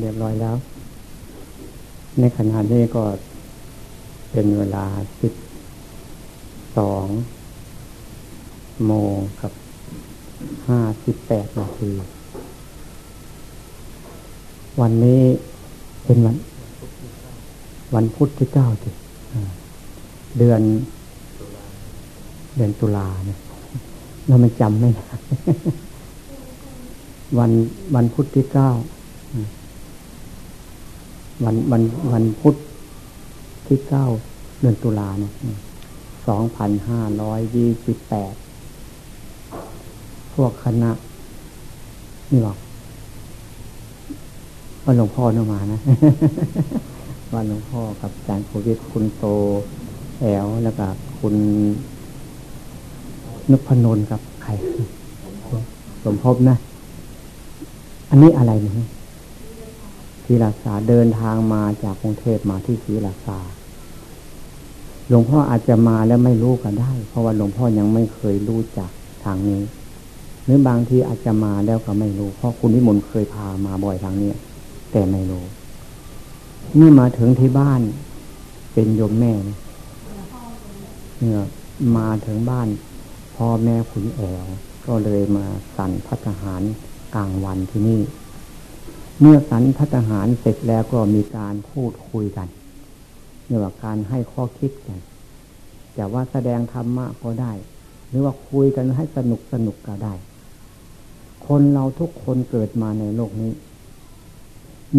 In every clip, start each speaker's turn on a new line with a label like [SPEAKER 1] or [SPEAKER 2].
[SPEAKER 1] เรียบร้อยแล้ว ในขณะนี้ก็เป็นเวลาสิบสองโมงกับห้าสิบแปดนาที วันนี้เป็นวัน วันพุธที่เก้าสิเดือน เดือนตุลาเนี่ยเราไม่จำไม่ได้วันวันพุธที่เก้า วันวันวันพุธที่เก้าเดือนตุลาเนี่ยสองพันห้าร้อยยี่สิบแปดพวกคณะ นี่บอกวันหลวงพ่อเนี่ยมานะวันหลวงพ่อกับอาจารย์โควิดคุณโตแอลแล้วก็คุณนุพนนกับใครสมภพนะ อันนี้อะไรนี่ศ รีราชาเดินทางมาจากกรุงเทพมาที่ศรีราชาหลวงพ่ออาจจะมาแล้วไม่รู้ก็ได้ เพราะว่าหลวงพ่อยังไม่เคยรู้จักทางนี้หรือบางทีอาจจะมาแล้วก็ไม่รู้ เพราะคุณวิมลเคยพามาบ่อยทางนี้แต่ไม่รู้นี่มาถึงที่บ้านเป็นโยมแม่เนี่ยมาถึงบ้าน พ่อแม่คุณแอวก็เลยมาสั่นพัฒหารกลางวันที่นี่ เมื่อสันพัฒหารเสร็จแล้วก็มีการพูดคุยกันเนี่ยว่าการให้ข้อคิดกันจะว่าแสดงธรรมะก็ได้ หรือว่าคุยกันให้สนุกสนุกก็ได้ คนเราทุกคนเกิดมาในโลกนี้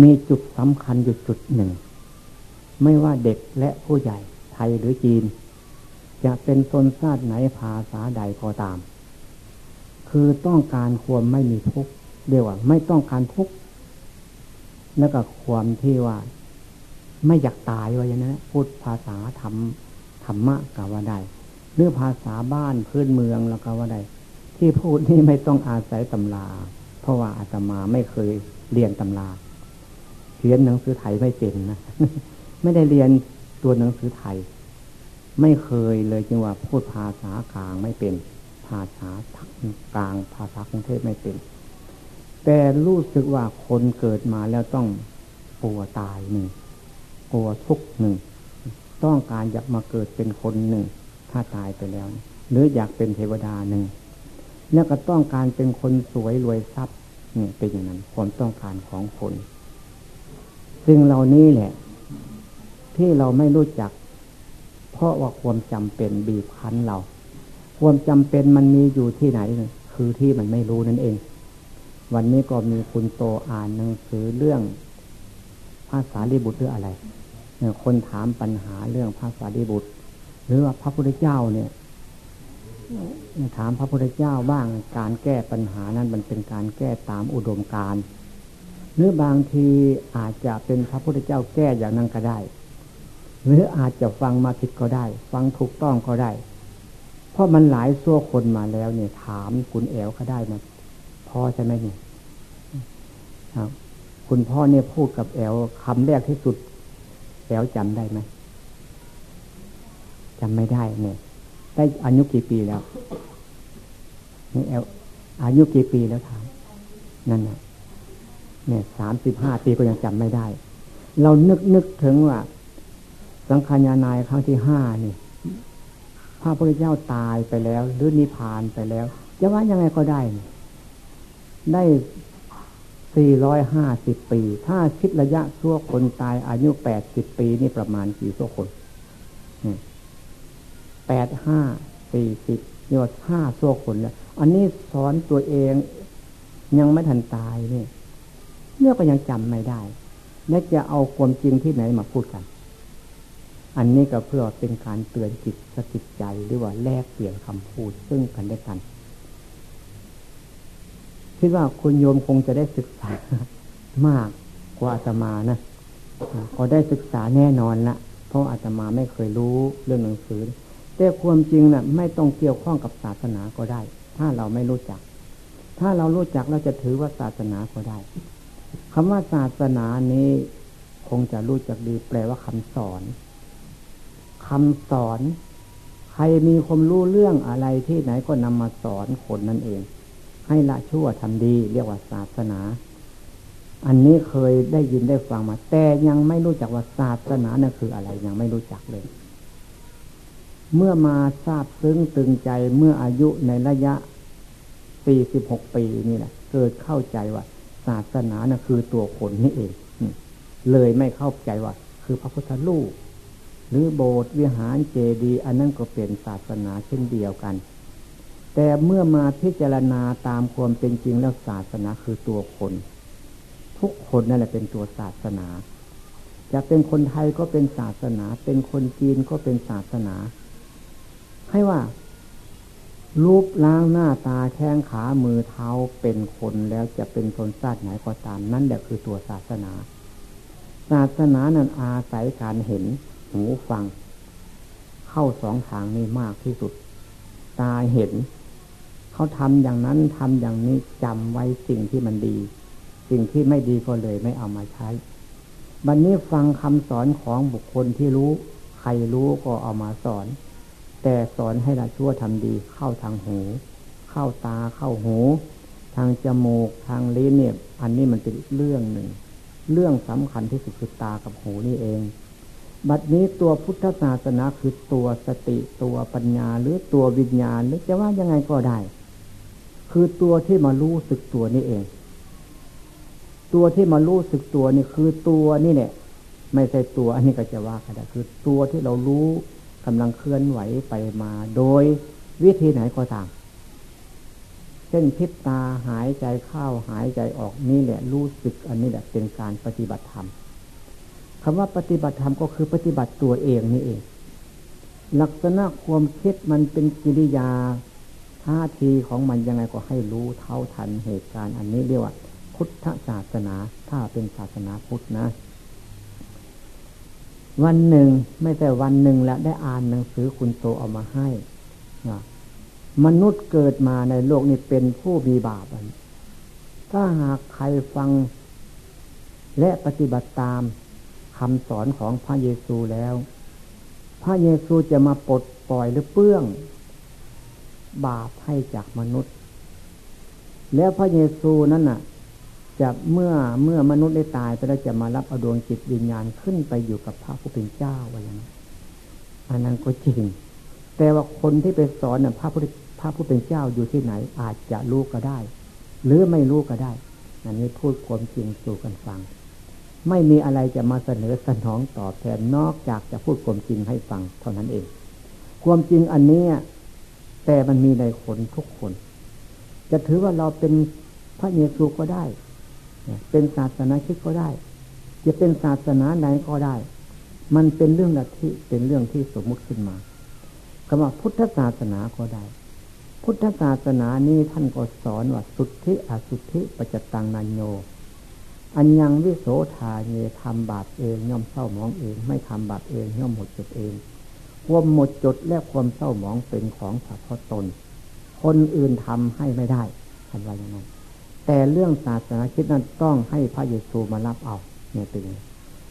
[SPEAKER 1] มีจุดสำคัญอยู่จุดหนึ่ง ไม่ว่าเด็กและผู้ใหญ่ ไทยหรือจีน จะเป็นตนชาติไหนภาษาใดก็ตาม คือต้องการความไม่มีทุกข์เรียกว่า ไม่ต้องการทุกข์ แล้วก็ความที่ว่า ไม่อยากตายว่าอย่างนั้นพูดภาษาธรรมธรรมะกับว่าได้หรือภาษาบ้านพื้นเมืองแล้วก็ว่าได้ที่พูดนี่ไม่ต้องอาศัยตำรา เพราะว่าอาตมาไม่เคยเรียนตำราเขียนหนังสือไทยไม่เป็นนะไม่ได้เรียนตัวหนังสือไทย ไม่เคยเลยจึงว่าพูดภาษากลางไม่เป็น ภาษากลางภาษากรุงเทพไม่เป็น แต่รู้สึกว่าคนเกิดมาแล้วต้องกลัวตายหนึ่งกลัวทุกหนึ่ง ต้องการอยากมาเกิดเป็นคนหนึ่ง ถ้าตายไปแล้ว หรืออยากเป็นเทวดาหนึ่งแล้วก็ต้องการเป็นคนสวยรวยทรัพย์นี่เป็นอย่างนั้นความต้องการของคน ซึ่งเหล่านี้แหละ ที่เราไม่รู้จัก เพราะว่าความจำเป็นบีบคั้นเรา ความจำเป็นมันมีอยู่ที่ไหน คือที่มันไม่รู้นั่นเอง วันนี้ก็มีคุณโตอ่านหนังสือเรื่องภาษาลิบุตรหรืออะไรคนถามปัญหาเรื่องภาษาดีบุตร หรือว่าพระพุทธเจ้าเนี่ยถามพระพุทธเจ้าบ้างการแก้ปัญหานั้นมันเป็นการแก้ตามอุดมการหรือบางทีอาจจะเป็นพระพุทธเจ้าแก้อย่างนั้นก็ได้ หรืออาจจะฟังมาผิดก็ได้ ฟังถูกต้องก็ได้ เพราะมันหลายซัวคนมาแล้วเนี่ยถามคุณแอวก็ได้นะ พ่อใช่ไหมเนี่ยครับ คุณพ่อเนี่ยพูดกับแอวคำแรกที่สุด แอล้วจำได้ไหมจำไม่ได้เนี่ย ได้อายุกี่ปีแล้วนี่แอลอายุกี่ปีแล้วถามนั่นน่ะเนี่ยสามสิบห้าปีก็ยังจำไม่ได้ เรานึกนึกถึงว่า สังขารนายครั้งที่ห้านี่พระพุทธเจ้าตายไปแล้ว หรือนิพพานไปแล้ว จะว่ายังไงก็ได้ ได้สี่ร้อยห้าสิบปี ถ้าคิดระยะชั่วคนตายอายุแปดสิบปีนี่ประมาณกี่ชั่วคนแปดห้าสี่สิบยอดห้าชั่วคนแล้ว อันนี้สอนตัวเองยังไม่ทันตายเนี่ยเนี่ยก็ยังจำไม่ได้ แล้วจะเอาความจริงที่ไหนมาพูดกัน อันนี้ก็เพื่อเป็นการเตือนจิตสกิดใจหรือว่าแลกเปลี่ยนคำพูดซึ่งกันและกัน คิดว่าคุณโยมคงจะได้ศึกษามากกว่าอาตมานะพอได้ศึกษาแน่นอนละเพราะอาตมาไม่เคยรู้เรื่องหนังสือ แต่ความจริงนะ่ะ ไม่ต้องเกี่ยวข้องกับศาสนาก็ได้ ถ้าเราไม่รู้จัก ถ้าเรารู้จักเราจะถือว่าศาสนาก็ได้คำว่าศาสนานี้คงจะรู้จักดีแปลว่าคำสอนคำสอน ใครมีความรู้เรื่องอะไรที่ไหนก็นำมาสอนคนนั่นเอง ให้ละชั่วทำดี เรียกว่าศาสนา อันนี้เคยได้ยินได้ฟังมา แต่ยังไม่รู้จักว่าศาสนานั่นคืออะไรยังไม่รู้จักเลย เมื่อมาทราบซึ้งตึงใจเมื่ออายุในระยะสี่สิบหกปีนี่แหละเกิดเข้าใจว่า ศาสนานะคือตัวคนนี่เองเลยไม่เข้าใจว่า คือพระพุทธรูปหรือโบสถ์วิหารเจดีย์อันนั้นก็เป็นศาสนาเช่นเดียวกัน แต่เมื่อมาพิจารณาตามความเป็นจริงแล้วศาสนาคือตัวคน ทุกคนนั่นแหละเป็นตัวศาสนา จะเป็นคนไทยก็เป็นศาสนา เป็นคนจีนก็เป็นศาสนา ให้ว่า รูปล้างหน้าตาแข้งขามือเท้าเป็นคนแล้วจะเป็นชนชาติไหนก็ตาม นั่นแหละคือตัวศาสนา ศาสนานั้นอาศัยการเห็นหูฟัง เข้าสองทางนี้มากที่สุด ตาเห็น เขาทำอย่างนั้นทำอย่างนี้จำไว้สิ่งที่มันดี สิ่งที่ไม่ดีก็เลยไม่เอามาใช้ บัดนนี้ฟังคำสอนของบุคคลที่รู้ ใครรู้ก็เอามาสอน แต่สอนให้ละชั่วทำดีเข้าทางหู เข้าตาเข้าหู ทางจมูกทางลิ้นเนี่ย อันนี้มันเป็นเรื่องหนึ่ง เรื่องสำคัญที่สุดคือตากับหูนี่เองบัดนี้ตัวพุทธศาสนาคือตัวสติตัวปัญญาหรือตัววิญญาณหรือจะว่ายังไงก็ได้ คือตัวที่มารู้สึกตัวนี่เอง ตัวที่มารู้สึกตัวนี่คือตัวนี่เนี่ยไม่ใช่ตัวอันนี้ก็จะว่ากันได้คือตัวที่เรารู้กำลังเคลื่อนไหวไปมา โดยวิธีไหนก็ตาม เช่นพิษตาหายใจเข้าหายใจออกนี่แหละรู้สึกอันนี้แหละเป็นการปฏิบัติธรรมคำว่าปฏิบัติธรรมก็คือปฏิบัติตัวเองนี่เอง ลักษณะความคิดมันเป็นกิริยา ท่าทีของมันยังไงก็ให้รู้เท่าทันเหตุการณ์อันนี้เรียกว่า พุทธศาสนาถ้าเป็นศาสนาพุทธนะ วันหนึ่งไม่แต่วันหนึ่งแล้วได้อ่านหนังสือคุณโตเอามาให้มนุษย์เกิดมาในโลกนี้เป็นผู้มีบาปถ้าหากใครฟังและปฏิบัติตามคำสอนของพระเยซูแล้ว พระเยซูจะมาปลดปล่อยหรือเปื้อง บาปให้จากมนุษย์ แล้วพระเยซูนั้นน่ะ จะเมื่อเมื่อมนุษย์ได้ตายไปแล้วจะมารับเอาดวงจิตวิญญาณขึ้นไปอยู่กับพระผู้เป็นเจ้าอะไรอย่างนั้นอันนั้นก็จริง แต่ว่าคนที่ไปสอนน่ะพระผู้พระผู้เป็นเจ้าอยู่ที่ไหน อาจจะรู้ก็ได้ หรือไม่รู้ก็ได้อันนี้พูดความจริงสู่กันฟัง ไม่มีอะไรจะมาเสนอสนองตอบแทนนอกจากจะพูดความจริงให้ฟังเท่านั้นเอง ความจริงอันนี้ แต่มันมีในคนทุกคน จะถือว่าเราเป็นพระเยซูก็ได้ เป็นศาสนาคิดก็ได้ จะเป็นศาสนาไหนก็ได้ มันเป็นเรื่องที่เป็นเรื่องที่สมมุติขึ้นมาคำว่าพุทธศาสนาก็ได้ พุทธศาสนานี้ท่านก็สอนว่าสุทธิอสุทธิปัจจตังนันโยอันยังวิโสทาเยทำบาปเองย่อมเศร้ามองเอง ไม่ทำบาปเองย่อมหมดจดเอง ความหมดจดและความเศร้าหมองเป็นของเฉพาะตน คนอื่นทำให้ไม่ได้ท่านว่าอย่างนั้น แต่เรื่องศาสนาคิดนั้นต้องให้พระเยซูมารับเอาเนี่ยเป็น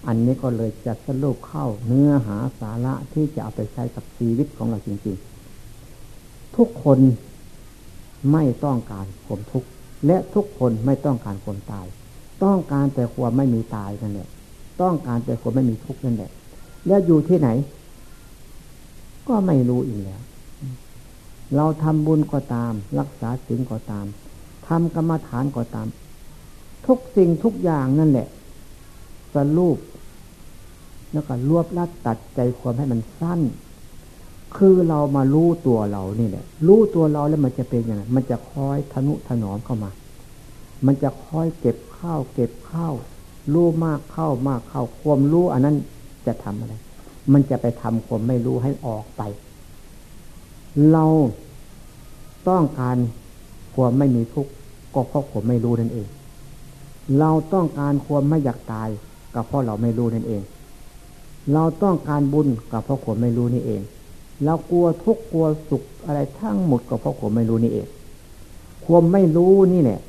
[SPEAKER 1] อันนี้ก็เลยจะสรุปเข้าเนื้อหาสาระที่จะเอาไปใช้กับชีวิตของเราจริงๆ ทุกคนไม่ต้องการความทุกข์และทุกคนไม่ต้องการความตาย ต้องการแต่ความไม่มีตายนั่นแหละต้องการแต่ความไม่มีทุกข์นั่นแหละแล้วอยู่ที่ไหน ก็ไม่รู้อีกแล้ว เราทำบุญก็ตาม รักษาศีลก็ตามทำกรรมฐานก็ตาม ทุกสิ่งทุกอย่างนั่นแหละสรุปแล้วก็รวบลัดตัดใจความให้มันสั้น คือเรามารู้ตัวเรานี่แหละ รู้ตัวเราแล้วมันจะเป็นยังไงมันจะคอยทนุถนอมเข้ามา มันจะคอยเก็บข้าว เก็บข้าวรู้มากเข้ามากเข้าความรู้อันนั้นจะทำอะไร มันจะไปทำความไม่รู้ให้ออกไป เราต้องการความไม่มีทุกข์ก็เพราะผมไม่รู้นั่นเอง เราต้องการความไม่อยากตายก็เพราะเราไม่รู้นั่นเอง เราต้องการบุญก็เพราะผมไม่รู้นี่เอง เรากลัวทุกข์กลัวสุขอะไรทั้งหมดก็เพราะผมไม่รู้นี่เอง ความไม่รู้นี่เนี่ย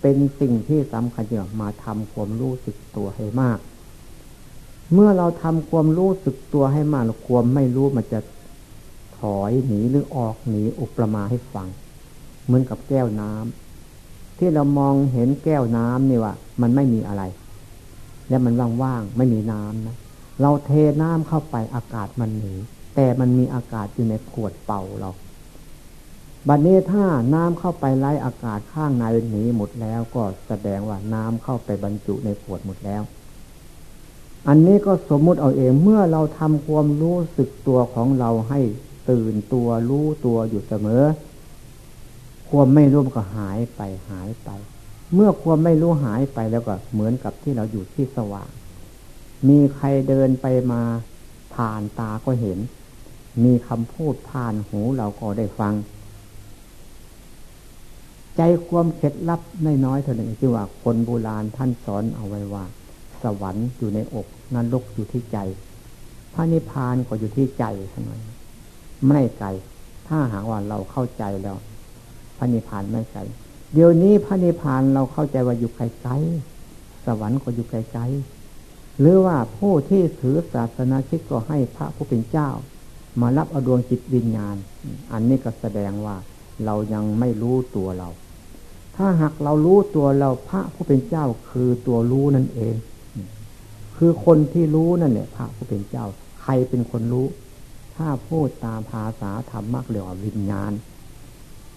[SPEAKER 1] เป็นสิ่งที่สำคัญจริงมาทำความรู้สึกตัวให้มาก เมื่อเราทำความรู้สึกตัวให้มากความไม่รู้มันจะถอยหนีหรือออกหนีอุปมาให้ฟัง เหมือนกับแก้วน้ำที่เรามองเห็นแก้วน้ำนี่ว่า มันไม่มีอะไร และมันว่างๆไม่มีน้ำนะเราเทน้ำเข้าไปอากาศมันหนีแต่มันมีอากาศอยู่ในขวดเป่าเราบัดนี้ถ้าน้ำเข้าไปไล่อากาศข้างในหนีหมดแล้วก็แสดงว่าน้ำเข้าไปบรรจุในขวดหมดแล้ว อันนี้ก็สมมุติเอาเองเมื่อเราทำความรู้สึกตัวของเราให้ตื่นตัวรู้ตัวอยู่เสมอ ความไม่รู้ก็หายไปหายไป เมื่อความไม่รู้หายไปแล้วก็เหมือนกับที่เราอยู่ที่สว่าง มีใครเดินไปมาผ่านตาก็เห็น มีคำพูดผ่านหูเราก็ได้ฟัง ใจความเคล็ดลับน้อยๆเท่านั้นที่ว่าคนโบราณท่านสอนเอาไว้ว่า สวรรค์อยู่ในอก นรกอยู่ที่ใจพระนิพพานก็อยู่ที่ใจเท่านั้นไม่ไกลถ้าหากว่าเราเข้าใจแล้วพระนิพพานไม่ไกลเดี๋ยวนี้พระนิพพานเราเข้าใจว่าอยู่ไกลๆสวรรค์ก็อยู่ไกลๆหรือว่าผู้ที่ถือศาสนาคิดก็ให้พระผู้เป็นเจ้า มารับเอาดวงจิตวิญญาณ อันนี้ก็แสดงว่าเรายังไม่รู้ตัวเรา ถ้าหากเรารู้ตัวเราพระผู้เป็นเจ้าคือตัวรู้นั่นเอง คือคนที่รู้นั่นแหละพระผู้เป็นเจ้า ใครเป็นคนรู้ ถ้าพูดตามภาษาธรรมมากเรียกว่าวิญญาณ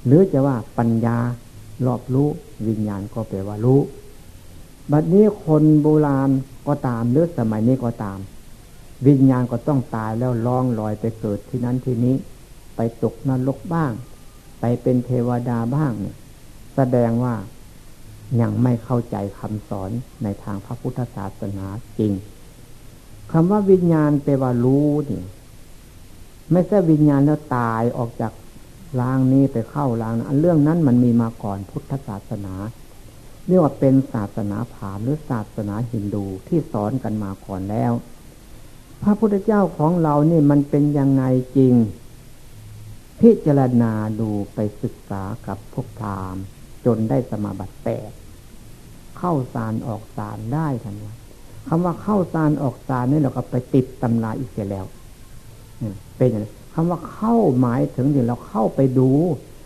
[SPEAKER 1] หรือจะว่าปัญญารอบรู้วิญญาณก็แปลว่ารู้ บัดนี้คนโบราณก็ตามหรือสมัยนี้ก็ตาม วิญญาณก็ต้องตายแล้วล่องลอยไปเกิดที่นั้นที่นี้ ไปตกนรกบ้าง ไปเป็นเทวดาบ้างเนี่ยแสดงว่า ยังไม่เข้าใจคำสอนในทางพระพุทธศาสนาจริงคำว่าวิญญาณแปลว่ารู้นี่ไม่ใช่วิญญาณแล้วตายออกจากร่างนี้ไปเข้าร่างนั้นเรื่องนั้นมันมีมาก่อนพุทธศาสนา เรียกว่าเป็นศาสนาผามหรือศาสนาฮินดูที่สอนกันมาก่อนแล้ว พระพุทธเจ้าของเรานี่มันเป็นยังไงจริง พิจารณาดูไปศึกษากับพวกพราหมณ์จนได้สมาบัติแปด เข้าสารออกสารได้ทันวคำว่าเข้าสารออกสารนี่เราก็ไปติดตำราอีกเสียแล้วเป็นอย่างนี้คำว่าเข้าหมายถึงที่เราเข้าไปดู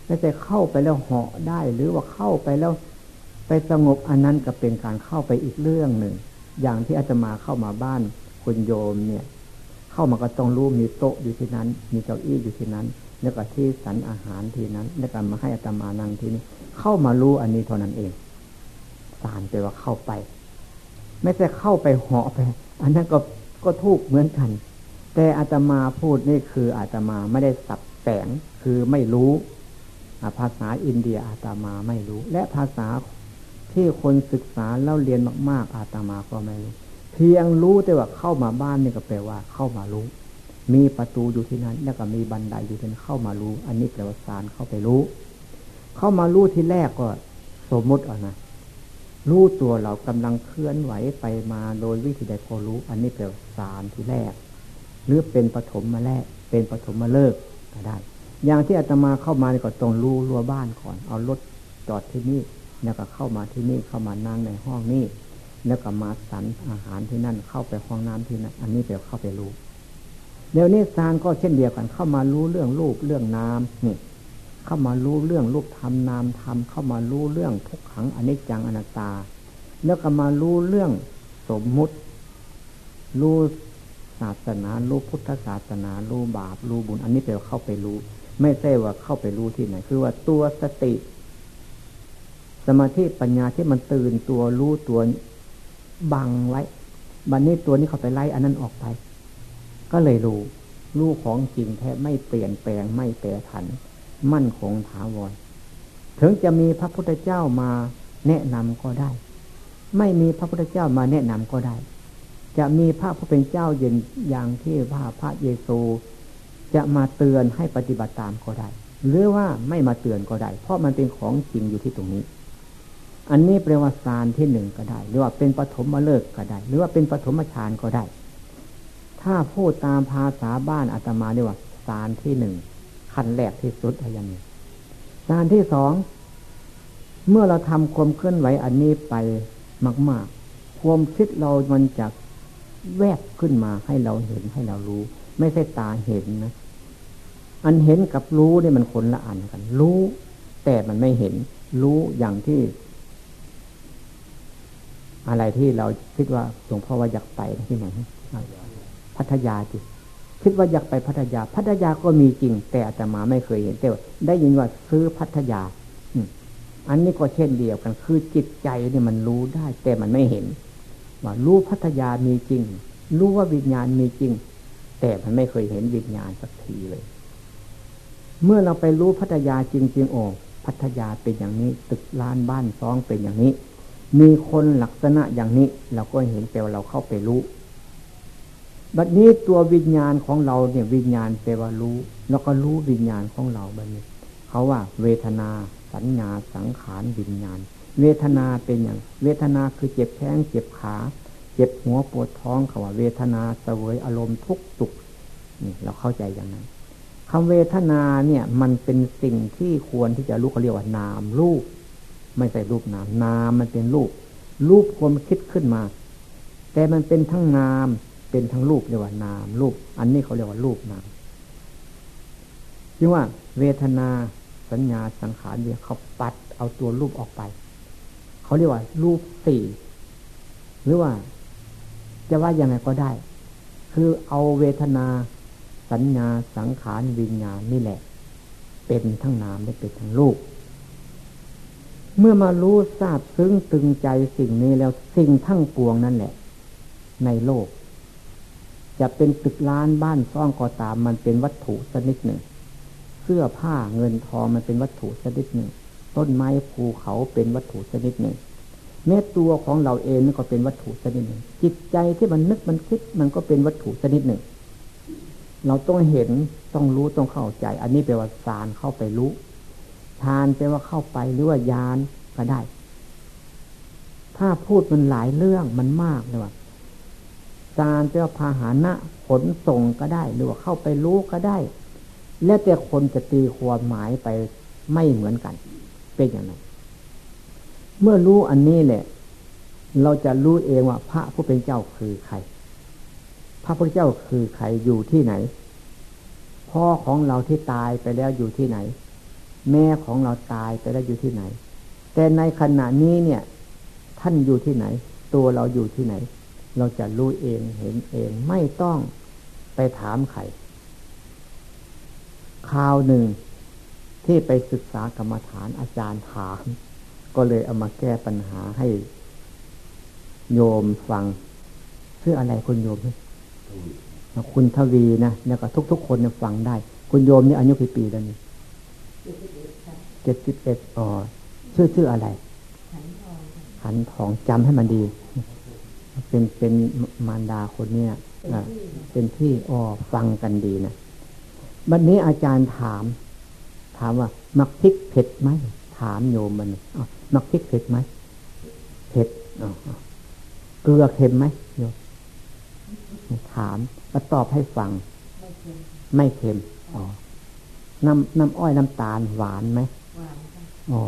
[SPEAKER 1] ไม่ใช่เข้าไปแล้วเหาะได้ หรือว่าเข้าไปแล้วไปสงบอันนั้นก็เป็นการเข้าไปอีกเรื่องหนึ่ง อย่างที่อาตมาเข้ามาบ้านคุณโยมเนี่ย เข้ามาก็ต้องรู้มีโต๊ะอยู่ที่นั้น มีเก้าอี้อยู่ที่นั้น แล้วก็ที่สันอาหารที่นั้น แล้วก็มาให้อาตมานั่งที่นี้เข้ามารู้อันนี้เท่านั้นเอง สารไปว่าเข้าไป ไม่ใช่เข้าไปเหาะไป อันนั้นก็ก็ทุกเหมือนกัน แต่อาตมาพูดนี่คืออาตมาไม่ได้สับแสงคือไม่รู้ภาษาอินเดียอาตมาไม่รู้ และภาษาที่คนศึกษาแล้วเรียนมาก ๆ อาตมาก็ไม่รู้ เพียงรู้แต่ว่าเข้ามาบ้านนี่ก็แปลว่าเข้ามารู้ มีประตูอยู่ที่นั้น แล้วก็มีบันไดอยู่ที่นั้นเข้ามารู้ อันนี้แปลว่าสารเข้าไปรู้ เข้ามารู้ที่แรกก็สมมติอะนะ รู้ตัวเรากำลังเคลื่อนไหวไปมาโดยวิธีใดพอรู้ อันนี้แปลว่าสารที่แรก หรือเป็นปฐมมาแลกเป็นปฐมมาเลิกก็ได้ อย่างที่อาตมาเข้ามาก็ต้องรู้รั้วบ้านก่อน เอารถจอดที่นี่แล้วก็เข้ามาที่นี่เข้ามานั่งในห้องนี้แล้วก็มาสันอาหารที่นั่นเข้าไปห้องน้ำที่นั่นอันนี้เดี๋ยวเข้าไปรู้เดี๋ยวนี้ซานก็เช่นเดียวกันเข้ามารู้เรื่องรูปเรื่องน้ำนี่ เข้ามารู้เรื่องรูปธรรมนามธรรมเข้ามารู้เรื่องทุกขังอนิจจังอนัตตา แล้วก็มารู้เรื่องสมมุติรู้ศาสนารู้พุทธศาสนารู้บาปรู้บุญ อันนี้แปลว่าเข้าไปรู้ ไม่ใช่ว่าเข้าไปรู้ที่ไหน คือว่าตัวสติ สมาธิปัญญาที่มันตื่นตัวรู้ตัวบังไว้บันนี้ตัวนี้เข้าไปไล่อันนั้นออกไป ก็เลยรู้รู้ของจริงแท้ไม่เปลี่ยนแปลงไม่แปรผัน มั่นคงถาวร ถึงจะมีพระพุทธเจ้ามาแนะนำก็ได้ ไม่มีพระพุทธเจ้ามาแนะนำก็ได้ จะมีพระผู้เป็นเจ้าเย็นอย่างที่พระพระเยซู จะมาเตือนให้ปฏิบัติตามก็ได้ หรือว่าไม่มาเตือนก็ได้ เพราะมันเป็นของจริงอยู่ที่ตรงนี้ อันนี้แปลว่าสารที่หนึ่งก็ได้ หรือว่าเป็นปฐมมาเลิกก็ได้ หรือว่าเป็นปฐมฌานก็ได้ ถ้าพูดตามภาษาบ้านอาตมาเรียกว่าสารที่หนึ่ง ขั้นแรกที่สุดอะไรอย่างนี้สารที่สองเมื่อเราทำความเคลื่อนไหวอันนี้ไปมาก ๆ ความคิดเรามันจะแวบขึ้นมาให้เราเห็นให้เรารู้ ไม่ใช่ตาเห็นนะ อันเห็นกับรู้เนี่ยมันคนละอันกัน รู้แต่มันไม่เห็น รู้อย่างที่ อะไรที่เราคิดว่าหลวงพ่อว่าอยากไปที่ไหนพัทยาจิ คิดว่าอยากไปพัทยา พัทยาก็มีจริง แต่อาตมาไม่เคยเห็นแต่ได้ยินว่าซื้อพัทยาอันนี้ก็เช่นเดียวกัน คือจิตใจเนี่ยมันรู้ได้ แต่มันไม่เห็น ว่ารู้พัทยามีจริง รู้ว่าวิญญาณมีจริง แต่มันไม่เคยเห็นวิญญาณสักทีเลย เมื่อเราไปรู้พัทยาจริง ๆ โอ้พัทยาเป็นอย่างนี้ ตึกลานบ้านซองเป็นอย่างนี้ มีคนลักษณะอย่างนี้ เราก็เห็นแปลว่าเราเข้าไปรู้ บัดนี้ตัววิญญาณของเราเนี่ยวิญญาณแปลว่ารู้ แล้วก็รู้วิญญาณของเราบัดนี้ เขาว่า เวทนา สัญญาสังขารวิญญาณ เวทนาเป็นอย่าง เวทนาคือเจ็บแข้งเจ็บขา เจ็บหัวปวดท้องเขาว่า เวทนาเสวยอารมณ์ทุกสุขนี่เราเข้าใจอย่างนั้นคำเวทนาเนี่ยมันเป็นสิ่งที่ควรที่จะรู้เขาเรียกว่านามรูป ไม่ใช่รูปนาม นามมันเป็นรูป รูปความคิดขึ้นมา แต่มันเป็นทั้งนาม เป็นทั้งรูปเรียกว่านามรูป อันนี้เขาเรียกว่ารูปนามจึงว่าเวทนาสัญญาสังขารเนี่ยเขาปัดเอาตัวรูปออกไป เขาเรียกว่า รูปสี่หรือว่า จะว่ายังไงก็ได้ คือเอาเวทนาสัญญาสังขารวิญญาณนี่แหละ เป็นทั้งนามและเป็นทั้งรูปเมื่อมารู้ทราบซึ้งตึงใจสิ่งนี้แล้วสิ่งทั้งปวงนั่นแหละ ในโลก จะเป็นตึกล้านบ้านซ่องก็ตาม มันเป็นวัตถุชนิดหนึ่ง เสื้อผ้าเงินทองมันเป็นวัตถุชนิดหนึ่ง ต้นไม้ภูเขาเป็นวัตถุชนิดหนึ่งแม้ตัวของเราเองมันก็เป็นวัตถุชนิดหนึ่ง จิตใจที่มันนึกมันคิดมันก็เป็นวัตถุชนิดหนึ่ง เราต้องเห็นต้องรู้ต้องเข้าใจ อันนี้แปลว่าสารเข้าไปรู้ทานแปลว่าเข้าไปหรือว่ายานก็ได้ ถ้าพูดมันหลายเรื่องมันมากเลยว่า การเจ้าพาหานะขนส่งก็ได้ หรือว่าเข้าไปรู้ก็ได้ แล้วแต่คนจะตีความหมายไปไม่เหมือนกัน เป็นอย่างไรเมื่อรู้อันนี้แหละ เราจะรู้เองว่าพระผู้เป็นเจ้าคือใคร พระพุทธเจ้าคือใครอยู่ที่ไหน พ่อของเราที่ตายไปแล้วอยู่ที่ไหน แม่ของเราตายไปแล้วอยู่ที่ไหน แต่ในขณะนี้เนี่ย ท่านอยู่ที่ไหน ตัวเราอยู่ที่ไหน เราจะรู้เองเห็นเองไม่ต้องไปถามใครคราวหนึ่งที่ไปศึกษากรรมฐานอาจารย์ถาม ก็เลยเอามาแก้ปัญหาให้โยมฟังเพื่ออะไรคุณโยมคุณทวีนะแล้วก็ทุก ๆ คนเนี่ยฟังได้ คุณโยมนี่อายุกี่ปีแล้วนี่เจ็ดสิบเอ็ดอ๋อชื่อชื่ออะไร ขันทองจำให้มันดี เป็นเป็นมารดาคนเนี้ยเป็นที่อ้อฟังกันดีนะวันนี้อาจารย์ถาม ถามว่า มักพริกเผ็ดไหมถามโยมมันมักพริกเผ็ดไหมเผ็ดเกลือเค็มไหมโยมถามมาตอบให้ฟัง ไม่เค็มอ๋อน้ำน้ำอ้อยน้ำตาลหวานไหมหวานอ๋อ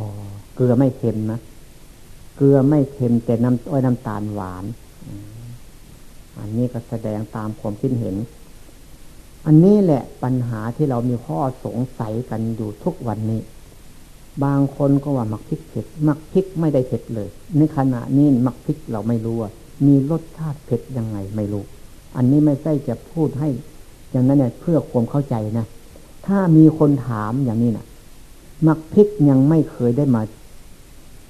[SPEAKER 1] เกลือไม่เค็มนะเกลือไม่เค็มแต่น้ำอ้อยน้ำตาลหวาน อันนี้ก็แสดงตามความคิดเห็น อันนี้แหละปัญหาที่เรามีข้อสงสัยกันอยู่ทุกวันนี้ บางคนก็ว่ามักพริกเผ็ด มักพริกไม่ได้เผ็ดเลย ในขณะนี้มักพริกเราไม่รู้ว่ามีรสชาติเผ็ดยังไงไม่รู้ อันนี้ไม่ใช่จะพูดให้อย่างนั้นเนี่ยเพื่อความเข้าใจนะ ถ้ามีคนถามอย่างนี้นะมักพริกยังไม่เคยได้มา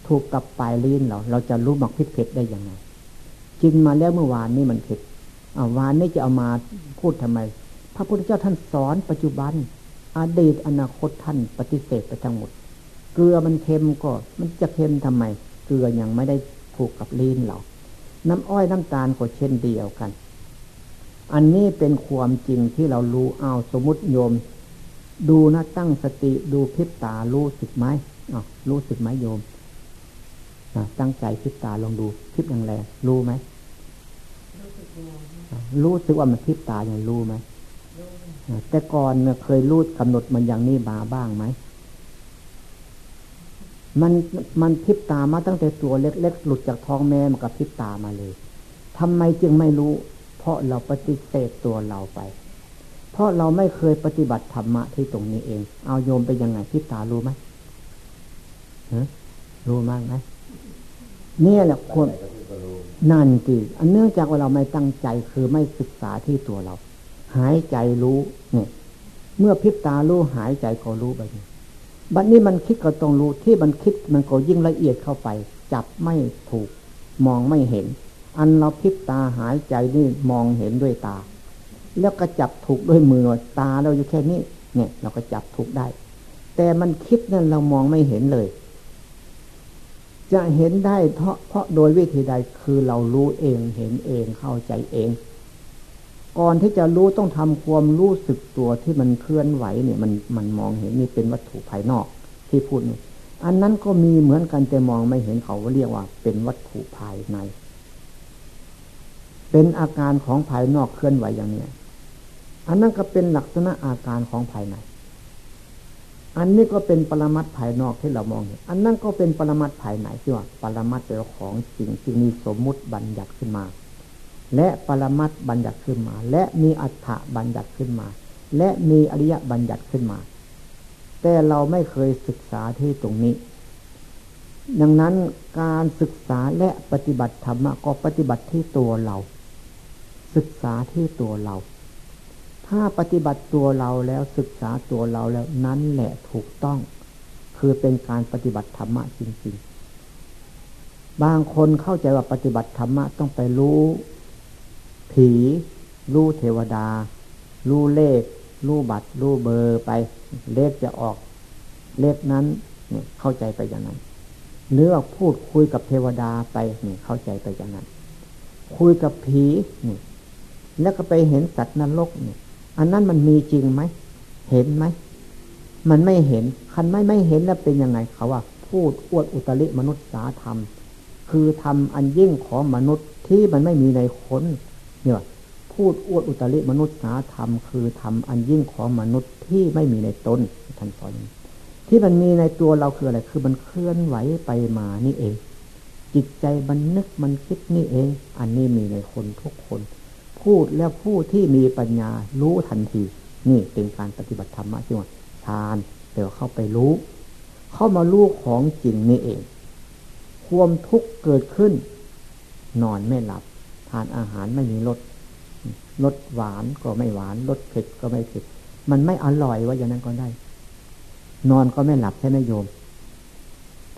[SPEAKER 1] ถูกกับปลายลิ้นเรา เราจะรู้มักพริกเผ็ดได้ยังไง กินมาแล้วเมื่อวานนี้มันผ็ดอาวานนี้จะเอามาพูดทำไม พระพุทธเจ้าท่านสอนปัจจุบันอดีตอนาคตท่านปฏิเสธไปทั้งหมด เกลือมันเค็มก็ มันจะเค็มทำไม เกลือยังไม่ได้ผูกกับลิ้นเราน้ำอ้อยน้ำตาลก็เช่นเดียวกัน อันนี้เป็นความจริงที่เรารู้เอาสมมติโยม ดูนะตั้งสติดูพิบตารู้สึกไหมอ๋อรู้สึกไหมโยม ตั้งใจพิบตาลองดูพิบอย่างแรงรู้ไหมรู้สึกว่ามันพิบตาอย่างรู้ไหมแต่ก่อนเนี่ยเคยรู้กำหนดมันอย่างนี้มาบ้างไหมมันมันพิบตามาตั้งแต่ตัวเล็กๆหลุดจากท้องแม่มันก็พิบตามาเลยทำไมจึงไม่รู้ เพราะเราปฏิเสธตัวเราไป เพราะเราไม่เคยปฏิบัติธรรมะที่ตรงนี้เอง เอาโยมไปยังไงพิบตารู้ไหมรู้มากไหม เนี่ยแหละคนนั่นจีอันเนื่องจากว่าเราไม่ตั้งใจคือไม่ศึกษาที่ตัวเรา หายใจรู้เนี่ยเมื่อพิบตารู้หายใจก็รู้ไปบัดนี้มันคิดก็ต้องรู้ที่มันคิดมันก็ยิ่งละเอียดเข้าไป จับไม่ถูก มองไม่เห็น อันเราพิบตาหายใจนี่มองเห็นด้วยตา แล้วก็จับถูกด้วยมือตาเราอยู่แค่นี้เนี่ย เราก็จับถูกได้ แต่มันคิดนั่นเรามองไม่เห็นเลย จะเห็นได้เพราะเพราะโดยวิธีใดคือเรารู้เองเห็นเองเข้าใจเอง ก่อนที่จะรู้ต้องทำความรู้สึกตัวที่มันเคลื่อนไหวเนี่ย มันมันมองเห็นนี่เป็นวัตถุภายนอกที่พูดนี่อันนั้นก็มีเหมือนกันแต่มองไม่เห็นเขาเรียกว่า เป็นวัตถุภายใน เป็นอาการของภายนอกเคลื่อนไหวอย่างเนี้ยอันนั้นก็เป็นลักษณะอาการของภายใน อันนี้ก็เป็นปรมัตภายนอกที่เรามองเห็นอันนั้นก็เป็นปรมัตภายในที่ว่าปรมัตเป็นของจริงที่มีสมมุติบัญญัติขึ้นมา และปรมัตบัญญัติขึ้นมา และมีอัฏฐบัญญัติขึ้นมา และมีอริยบัญญัติขึ้นมา แต่เราไม่เคยศึกษาที่ตรงนี้ ดังนั้นการศึกษาและปฏิบัติธรรมก็ปฏิบัติที่ตัวเรา ศึกษาที่ตัวเรา ถ้าปฏิบัติตัวเราแล้วศึกษาตัวเราแล้วนั้นแหละถูกต้อง คือเป็นการปฏิบัติธรรมะจริง ๆ บางคนเข้าใจว่าปฏิบัติธรรมะต้องไปรู้ผีรู้เทวดา รู้เลข รู้บัตร รู้เบอร์ไป เลขจะออก เลขนั้นเนี่ยเข้าใจไปอย่างนั้นเนื้อพูดคุยกับเทวดาไปเนี่ยเข้าใจไปอย่างนั้น คุยกับผีนี่แล้วก็ไปเห็นสัตว์นรกเนี่ย อันนั้นมันมีจริงไหม เห็นไหม มันไม่เห็น คันไม่ไม่เห็นแล้วเป็นยังไงเขาว่า พูดอวดอุตริมนุษยาธรรม คือทำอันยิ่งของมนุษย์ที่มันไม่มีในคนเนี่ยพูดอวดอุตริมนุษยาธรรม คือทำอันยิ่งของมนุษย์ที่ไม่มีในตนท่านสอนที่มันมีในตัวเราคืออะไร คือมันเคลื่อนไหวไปมานี่เอง จิตใจมันนึกมันคิดนี่เอง อันนี้มีในคนทุกคน พูดแล้วผู้ที่มีปัญญารู้ทันที นี่เป็นการปฏิบัติธรรมะที่ว่าฌานเดี๋ยวเข้าไปรู้ เข้ามารู้ของจริงนี่เอง ความทุกข์เกิดขึ้น นอนไม่หลับ ทานอาหารไม่มีรสรสหวานก็ไม่หวานรสเผ็ดก็ไม่เผ็ดมันไม่อร่อยว่าอย่างนั้นก็ได้ นอนก็ไม่หลับใช่ไหมโยม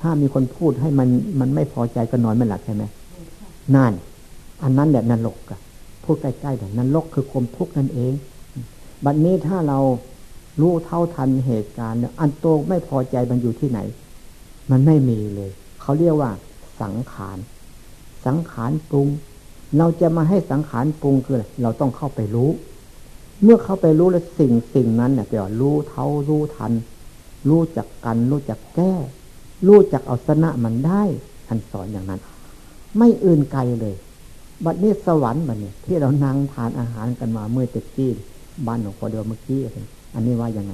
[SPEAKER 1] ถ้ามีคนพูดให้มันมันไม่พอใจก็นอนไม่หลับใช่ไหมนั่น อันนั้นแหละนรกอะ พูดใกล้ๆแบบนั้นลกคือความทุกข์นั่นเอง บัดนนี้ถ้าเรารู้เท่าทันเหตุการณ์อันโตไม่พอใจมันอยู่ที่ไหน มันไม่มีเลย เขาเรียกว่า สังขาร สังขารปรุง เราจะมาให้สังขารปรุงคืออะไรเราต้องเข้าไปรู้ เมื่อเข้าไปรู้แล้วสิ่งสิ่งนั้นเนี่ยเดี๋ยวรู้เท่ารู้ทัน รู้จักกัน รู้จักแก้ รู้จักเอาชนะมันได้ท่านสอนอย่างนั้น ไม่อื่นไกลเลย บัดนี้สวรรค์บัดนี้ที่เรานั่งทานอาหารกันมาเมื่อตะกี้บ้านหลวงพ่อเดียวเมื่อกี้อันนี้ว่ายังไง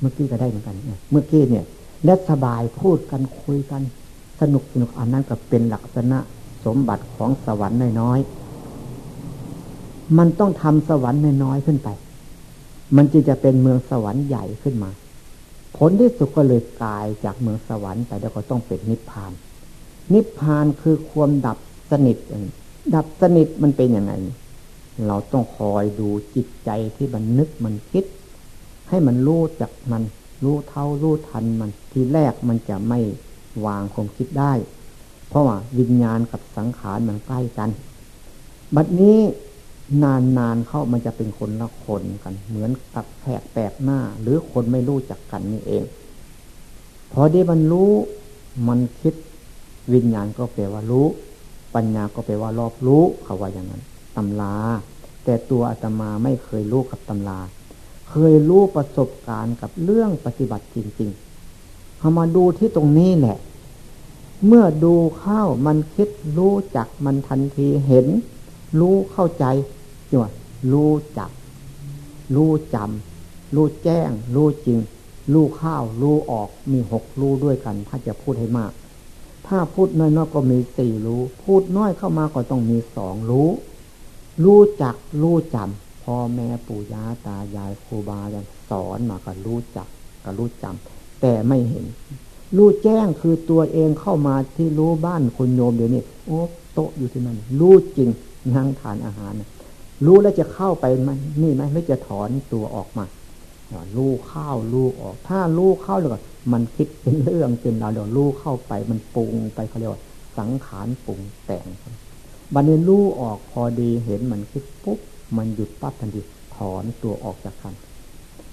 [SPEAKER 1] เมื่อกี้ก็ได้เหมือนกันเนี่ยเมื่อกี้เนี่ย และสบายพูดกันคุยกัน สนุกสนุกอันนั้นก็เป็นลักษณะสมบัติของสวรรค์น้อยๆมันต้องทำสวรรค์น้อยๆขึ้นไป มันจึงจะเป็นเมืองสวรรค์ใหญ่ขึ้นมา ผลที่สุดก็เลยกลายจากเมืองสวรรค์ไปแล้วก็ต้องเป็นนิพพาน นิพพานคือความดับสนิทดับสนิทมันเป็นยังไง เราต้องคอยดูจิตใจที่มันนึกมันคิด ให้มันรู้จักมัน รู้เท่ารู้ทันมัน ทีแรกมันจะไม่วางความคิดได้ เพราะว่าวิญญาณกับสังขารมันใกล้กัน บัดนี้นานๆเข้ามันจะเป็นคนละคนกัน เหมือนกับแผกแปลกหน้า หรือคนไม่รู้จักกันนี่เอง พอได้มันรู้มันคิด วิญญาณก็แปลว่ารู้ ปัญญาก็แปลว่ารอบรู้เขาว่าอย่างนั้นตำราแต่ตัวอาตมาไม่เคยรู้กับตำรา เคยรู้ประสบการณ์กับเรื่องปฏิบัติจริงๆเอามาดูที่ตรงนี้แหละ เมื่อดูเข้ามันคิดรู้จักมันทันทีเห็น รู้เข้าใจจวดรู้จัก รู้จำรู้แจ้ง รู้จริง รู้ข้าว รู้ออกมีหกรู้ด้วยกัน ถ้าจะพูดให้มาก ถ้าพูดน้อยก็มีสี่รู้ พูดน้อยเข้ามาก็ต้องมีสองรู้ รู้จักรู้จำพ่อแม่ปู่ย่าตายายครูบาอาจารย์สอนมาก็รู้จักก็รู้จำแต่ไม่เห็น รู้แจ้งคือตัวเองเข้ามาที่รู้บ้านคุณโยมเดี๋ยวนี้โอ้โต๊ะอยู่ที่นั่นรู้จริงนั่งทานอาหาร รู้แล้วจะเข้าไปมันนี่ไหมไม่จะถอนตัวออกมา ลูกเข้าลูกออก ถ้าลูกเข้าแล้วก็มันคิดเป็นเรื่องเป็นราวเดี๋ยวลูกเข้าไปมันปรุงไปเขาเรียกว่าสังขารปรุงแต่งบันนี้ลูกออกพอดีเห็นมันคิดปุ๊บมันหยุดปั๊บทันทีถอนตัวออกจากกัน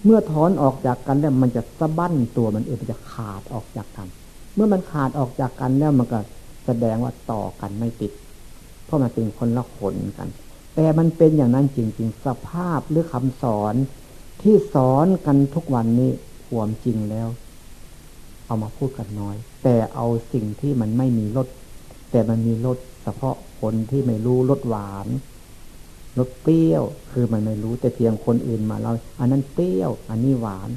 [SPEAKER 1] เมื่อถอนออกจากกันแล้วมันจะสะบั้นตัวมันเองมันจะขาดออกจากกัน เมื่อมันขาดออกจากกันแล้วมันก็แสดงว่าต่อกันไม่ติด เพราะมันเป็นคนละขนกัน แต่มันเป็นอย่างนั้นจริง ๆ สภาพหรือคำสอน ที่สอนกันทุกวันนี้ความจริงแล้ว เอามาพูดกันน้อย แต่เอาสิ่งที่มันไม่มีรสแต่มันมีรสเฉพาะคนที่ไม่รู้รสหวานรสเปรี้ยว คือมันไม่รู้แต่เพียงคนอื่นมาเราอันนั้นเปรี้ยว อันนี้หวาน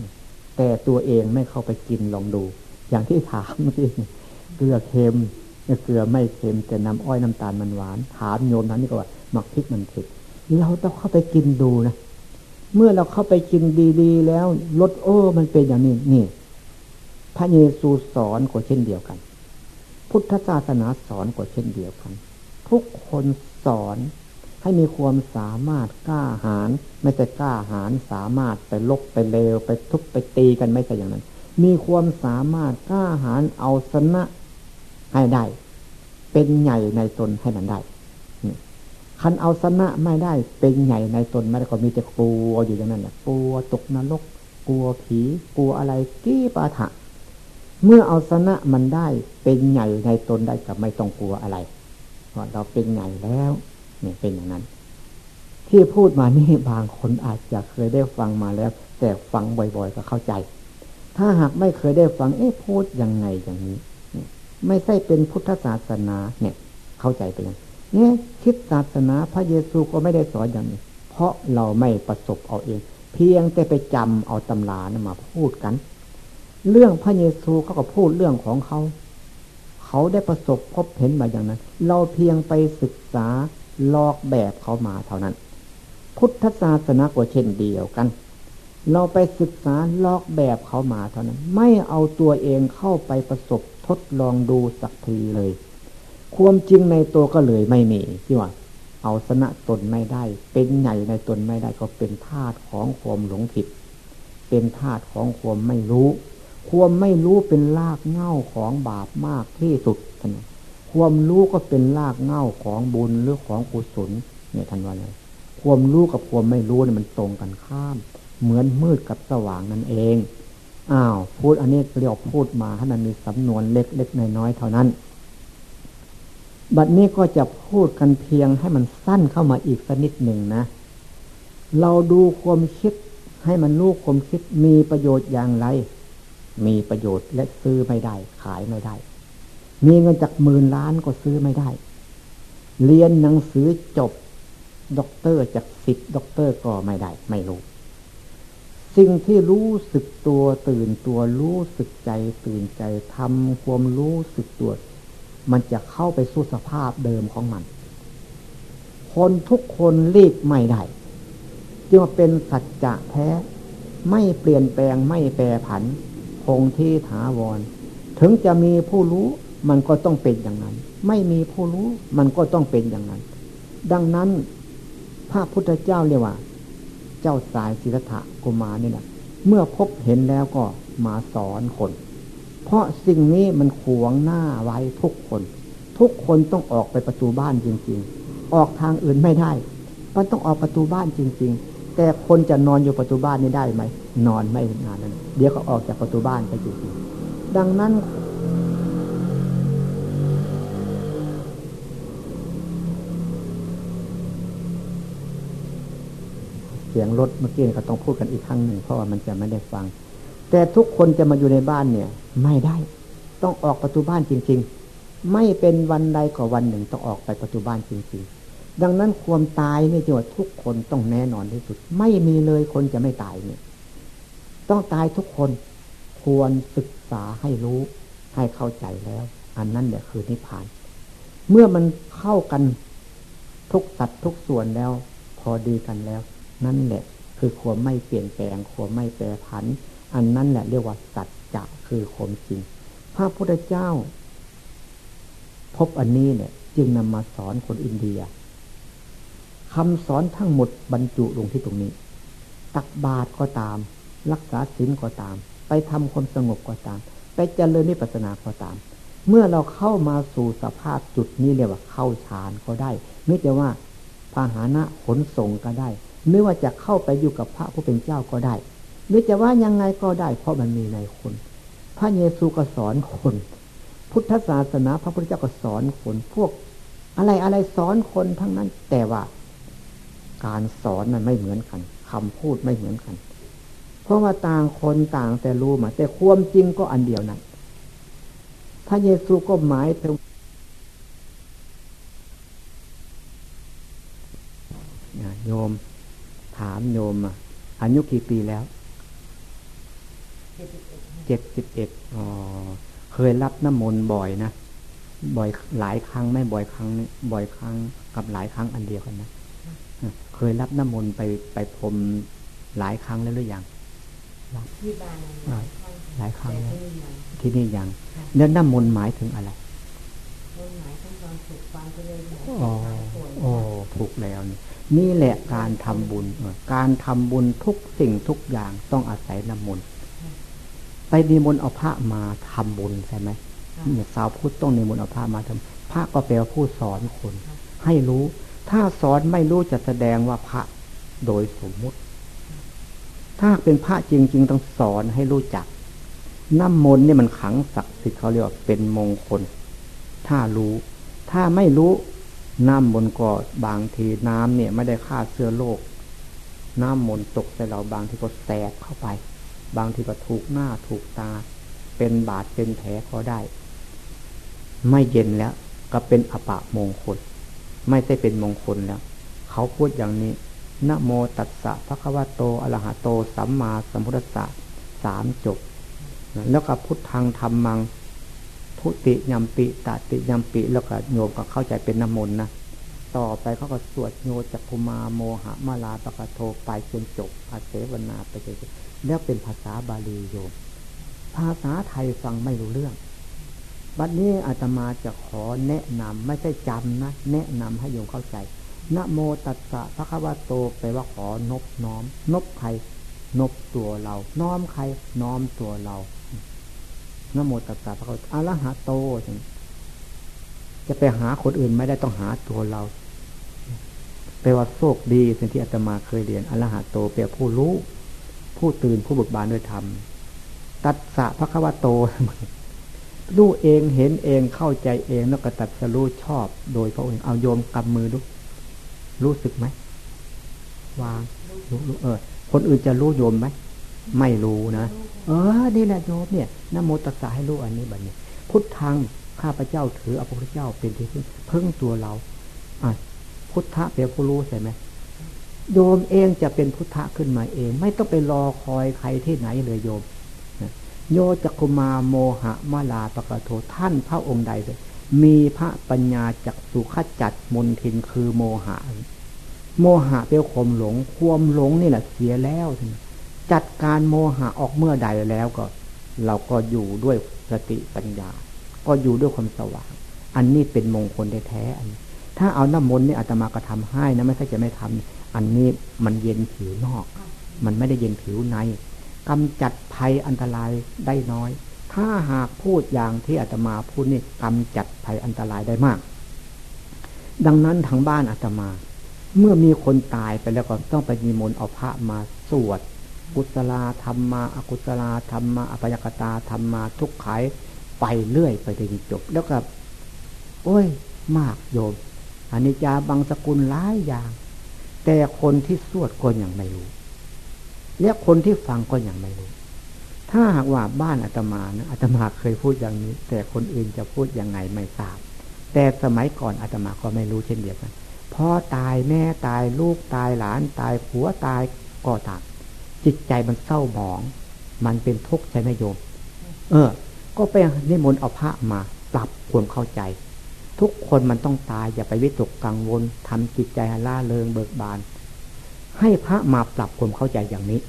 [SPEAKER 1] แต่ตัวเองไม่เข้าไปกินลองดู อย่างที่ถามเมื่อกี้เกลือเค็มเกลือไม่เค็มแต่น้ำอ้อยน้ำตาลมันหวาน ถามโยมนั้นนี่ก็ว่าหมักพริกมันเผ็ดเราต้องเข้าไปกินดูนะ เมื่อเราเข้าไปกินดีๆ แล้วรสโอ้ มันเป็นอย่างนี้นี่ พระเยซูสอนก็เช่นเดียวกัน พุทธศาสนาสอนก็เช่นเดียวกัน ทุกคนสอนให้มีความสามารถกล้าหาญไม่ใช่กล้าหาญสามารถไปลบไปเลวไปทุบไปตีกันไม่ใช่อย่างนั้น มีความสามารถกล้าหาญเอาชนะให้ได้ เป็นใหญ่ในตนให้มันได้ คันเอาชนะไม่ได้เป็นใหญ่ในตนไม่ได้ก็มีแต่กลัวอยู่อย่างนั้นแหละกลัวตกนรกกลัวผีกลัวอะไรกี้ปาถะเมื่อเอาชนะมันได้เป็นใหญ่ในตนได้ก็ไม่ต้องกลัวอะไรเพราะเราเป็นใหญ่แล้วเนี่ยเป็นอย่างนั้น ที่พูดมานี่บางคนอาจจะเคยได้ฟังมาแล้ว แต่ฟังบ่อยๆก็เข้าใจ ถ้าหากไม่เคยได้ฟังเอ๊ะพูดยังไงอย่างนี้ ไม่ใช่เป็นพุทธศาสนาเนี่ย เข้าใจไปยัง เนี่ยคิดศาสนาพระเยซูก็ไม่ได้สอนอย่างนี้ เพราะเราไม่ประสบเอาเอง เพียงแต่ไปจำเอาตำรานะมาพูดกัน เรื่องพระเยซูเขาก็พูดเรื่องของเขาเขาได้ประสบพบเห็นมาอย่างนั้น เราเพียงไปศึกษาลอกแบบเขามาเท่านั้น พุทธศาสนาก็เช่นเดียวกัน เราไปศึกษาลอกแบบเขามาเท่านั้น ไม่เอาตัวเองเข้าไปประสบทดลองดูสักทีเลย ความจริงในตัวก็เลยไม่มีที่ว่า เอาชนะตนไม่ได้ เป็นใหญ่ในตนไม่ได้ก็เป็นธาตุของความหลงผิด เป็นธาตุของความไม่รู้ ความไม่รู้เป็นรากเหง้าของบาปมากที่สุดท่านความรู้ก็เป็นรากเหง้าของบุญหรือของกุศลเนี่ยท่านว่าไงความรู้กับความไม่รู้เนี่ยมันตรงกันข้าม เหมือนมืดกับสว่างนั่นเองอ้าวพูดอันนี้เรียกพูดมาให้มันมีสำนวนเล็กๆน้อยๆเท่านั้น บัดนี้ก็จะพูดกันเพียงให้มันสั้นเข้ามาอีกสักนิดหนึ่งนะ เราดูความคิดให้มันรู้ความคิดมีประโยชน์อย่างไร มีประโยชน์และซื้อไม่ได้ ขายไม่ได้ มีเงินจักหมื่นล้านก็ซื้อไม่ได้ เรียนหนังสือจบด็อกเตอร์จักสิบด็อกเตอร์ก็ไม่ได้ ไม่รู้ สิ่งที่รู้สึกตัวตื่นตัวรู้สึกใจตื่นใจทำความรู้สึกตัว มันจะเข้าไปสู่สภาพเดิมของมัน คนทุกคนรีบไม่ได้จึงเป็นสัจจะแท้ ไม่เปลี่ยนแปลงไม่แปรผัน คงที่ถาวร ถึงจะมีผู้รู้มันก็ต้องเป็นอย่างนั้น ไม่มีผู้รู้มันก็ต้องเป็นอย่างนั้น ดังนั้นพระพุทธเจ้าเรียกว่า เจ้าสายศิรธะกุมารนี่แหละเมื่อพบเห็นแล้วก็มาสอนคน เพราะสิ่งนี้มันขวงหน้าไว้ทุกคน ทุกคนต้องออกไปประตูบ้านจริง ๆ ออกทางอื่นไม่ได้ มันต้องออกประตูบ้านจริง ๆ แต่คนจะนอนอยู่ประตูบ้านนี้ได้ไหม นอนไม่นานนั้น เดี๋ยวเขาออกจากประตูบ้านไปจริงๆดังนั้นเสียงรถเมื่อกี้ก็ต้องพูดกันอีกครั้งหนึ่งเพราะว่ามันจะไม่ได้ฟัง แต่ทุกคนจะมาอยู่ในบ้านเนี่ย ไม่ได้ ต้องออกประตูบ้านจริง ๆ ไม่เป็นวันใดก็วันหนึ่งต้องออกไปประตูบ้านจริง ๆ ดังนั้นความตายเนี่ยจังหวะทุกคนต้องแน่นอนที่สุด ไม่มีเลยคนจะไม่ตายเนี่ย ต้องตายทุกคนควรศึกษาให้รู้ให้เข้าใจแล้ว อันนั้นแหละคือนิพพาน เมื่อมันเข้ากันทุกสัตว์ทุกส่วนแล้ว พอดีกันแล้ว นั่นแหละ คือความไม่เปลี่ยนแปลงความไม่แปรผัน อันนั้นแหละเรียกว่าสัจจะคือความจริง พระพุทธเจ้า พบอันนี้เนี่ย จึงนำมาสอนคนอินเดียคำสอนทั้งหมดบรรจุลงที่ตรงนี้ ตักบาตรก็ตาม รักษาศีลก็ตาม ไปทำความสงบก็ตาม ไปเจริญนิพพานาก็ตาม เมื่อเราเข้ามาสู่สภาพจุดนี้เรียกว่าเข้าฌานก็ได้ไม่แต่ว่าพาหานะขนส่งก็ได้ไม่ว่าจะเข้าไปอยู่กับพระผู้เป็นเจ้าก็ได้ หรือจะว่ายังไงก็ได้เพราะมันมีในคน พระเยซูก็สอนคน พุทธศาสนาพระพุทธเจ้าก็สอนคนพวก อะไรอะไรสอนคนทั้งนั้น แต่ว่า การสอนมันไม่เหมือนกันคำพูดไม่เหมือนกัน เพราะว่าต่างคนต่างแต่รู้มา แต่ความจริงก็อันเดียวนั้นพระเยซูก็หมายถึงโยม ถามโยมอายุกี่ปีแล้ว เจ็ดสิบเอ็ดอ๋อเคยรับน้ำมนต์บ่อยนะบ่อยหลายครั้งไม่บ่อยครั้ง บ่อยครั้งกับหลายครั้งอันเดียวกันนะเคยรับน้ำมนต์ไปไปพรมหลายครั้งแล้วหรือยังที่บ้านหลายครั้งแล้วที่นี่ยังแล้วน้ำมนต์หมายถึงอะไรหมายถึงความสุขความเจริญอ๋อโอ้ถูกแล้วนี่นี่แหละการทำบุญการทำบุญทุกสิ่งทุกอย่างต้องอาศัยน้ำมนต์ ไปนิมนต์เอาพระมาทำบุญใช่ไหมเนี่ยสาวพูดต้องนิมนต์เอาพระมาทำพระก็แปลว่าผู้สอนคน ให้รู้ ถ้าสอนไม่รู้จะแสดงว่าพระโดยสมมุติ ถ้าเป็นพระจริง ๆ ต้องสอนให้รู้จัก น้ำมนต์นี่มันขังศักดิ์สิทธิ์เขาเรียกว่าเป็นมงคล ถ้ารู้ ถ้าไม่รู้น้ำมนต์ก็บางทีน้ำเนี่ย ไม่ได้ฆ่าเสื้อโลก น้ำมนต์ตกใส่เราบางทีก็แสบเข้าไป บางทีก็ถูกหน้าถูกตา เป็นบาดเป็นแผลก็ได้ ไม่เย็นแล้ว ก็เป็นอปะมงคล ไม่ใช่เป็นมงคลแล้ว เขาพูดอย่างนี้นะโมตัสสะพระควะโตอรหะโต สัมมาสัมพุทธัสสะสามจบ แล้วก็พุทธังธรรมังพุติยมปิตติยมปิแล้วก็โยมก็เข้าใจเป็นน้ำมนต์นะ ต่อไปเขาก็สวดโยจักุมาโมหะมาลาปะกะโทไปจนจบอาเสวนาไปจนจบแล้วเป็นภาษาบาลีโยม ภาษาไทยฟังไม่รู้เรื่องบัดนี้อาตมาจะขอแนะนำไม่ใช่จำนะ แนะนำให้โยมเข้าใจนะโมตัสสะพระคัมภีโตแปลว่าขอนบน้อม นบใคร นบตัวเรา น้อมใคร น้อมตัวเรานโมตัสสะพระคัมภีอรหะโต จะไปหาคนอื่นไม่ได้ต้องหาตัวเรา ลว่าโชคดีสิ่งที่อาตมาเคยเรียนอรหะโตแปลผู้รู้ ผู้ตื่นผู้บุกบานด้วยธรรม ตัดสะพระคัมโต รู้เองเห็นเองเข้าใจเองแล้วก็ตัดสรู้ชอบ โดยพระองค์เอาโยมกำมือดูรู้สึกไหมวางรู้เออ คนอื่นจะรู้โยมไหมไม่รู้นะเออนี่แหละโยมเนี่ยนโมตัสสะให้รู้อันนี้บัดนี้ พุทธังข้าพเจ้าถือเอาพระพุทธเจ้าเป็นที่พึ่งพิ่งตัวเราอะ พุทธะเป็นผู้รู้ใช่ไหมโยมเองจะเป็นพุทธะขึ้นมาเอง ไม่ต้องไปรอคอยใครที่ไหนเลยโยมโยจักุมาโมหะมาลาปะกะโทท่านพระองค์ใดเลยมีพระปัญญาจักสุขจัดมนทินคือโมหะ โมหะเป็นความหลง ความหลงนี่แหละเสียแล้วจัดการโมหะออกเมื่อใดแล้วก็ เราก็อยู่ด้วยสติปัญญา ก็อยู่ด้วยความสว่าง อันนี้เป็นมงคลแท้ๆอัน ถ้าเอาน้ำมนต์นี่อาตมากระทำให้นะไม่ใช่จะไม่ทำอันนี้มันเย็นผิวนอก มันไม่ได้เย็นผิวในกำจัดภัยอันตรายได้น้อย ถ้าหากพูดอย่างที่อาตมาพูดนี่กำจัดภัยอันตรายได้มาก ดังนั้นทางบ้านอาตมา เมื่อมีคนตายไปแล้วก็ต้องไปมีมนต์เอาพระมาสวดกุศลาธรรมมาอกุศลาธรรมมาอภยกตาธรรมมาทุกขายไปเรื่อยไปจนจบ แล้วก็โอ้ย มากโยม อนนี้จาบางสกุลหลายอย่าง แต่คนที่สวดก็ยังไม่รู้ และคนที่ฟังก็ยังไม่รู้ ถ้าหากว่าบ้านอาตมานะอาตมาเคยพูดอย่างนี้ แต่คนอื่นจะพูดยังไงไม่ทราบ แต่สมัยก่อนอาตมาก็ไม่รู้เช่นเดียวกันพ่อตายแม่ตายลูกตายหลานตายผัวตายก็ตามจิตใจมันเศร้าหมอง มันเป็นทุกข์ใช่ไหมโยม เออ ก็ไปนิมนต์เอาพระมา ปรับความเข้าใจ ทุกคนมันต้องตายอย่าไปวิตกกังวลทำจิตใจล่าเริงเบิกบาน ให้พระมาปรับความเข้าใจอย่างนี้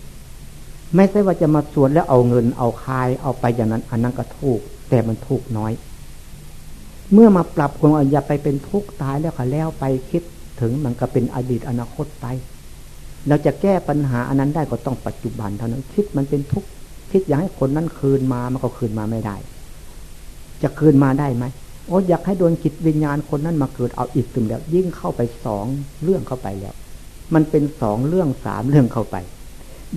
[SPEAKER 1] ไม่ใช่ว่าจะมาสวดแล้วเอาเงินเอาคายเอาไปอย่างนั้น อันนั้นก็ถูก แต่มันทุกน้อย เมื่อมาปรับความอย่าไปเป็นทุกข์ตายแล้วก็แล้วไปคิดถึงมันก็เป็นอดีตอนาคตไป เราจะแก้ปัญหาอันนั้นได้ก็ต้องปัจจุบันเท่านั้นคิดมันเป็นทุกข์คิดอยากให้คนนั้นคืนมามันก็คืนมาไม่ได้ จะคืนมาได้ไหม โอ้อยากให้โดนจิตวิญญาณคนนั้นมาเกิดเอาอีกตึมแล้ว ยิ่งเข้าไปสองเรื่องเข้าไปแล้ว มันเป็นสองเรื่องสามเรื่องเข้าไป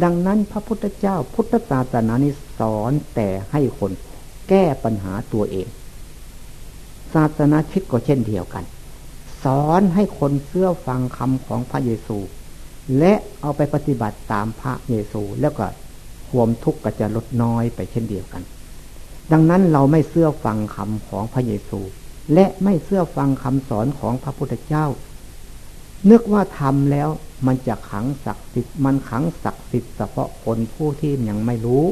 [SPEAKER 1] ดังนั้นพระพุทธเจ้าพุทธศาสนานี้สอนแต่ให้คนแก้ปัญหาตัวเอง ศาสนาคิดก็เช่นเดียวกัน สอนให้คนเชื่อฟังคำของพระเยซู และเอาไปปฏิบัติตามพระเยซูแล้วก็ความทุกข์ก็จะลดน้อยไปเช่นเดียวกัน ดังนั้นเราไม่เชื่อฟังคำของพระเยซู และไม่เชื่อฟังคำสอนของพระพุทธเจ้า นึกว่าทำแล้วมันจะขังศักดิ์สิทธิ์มันขังศักดิ์สิทธิ์เฉพาะคนผู้ที่ยังไม่รู้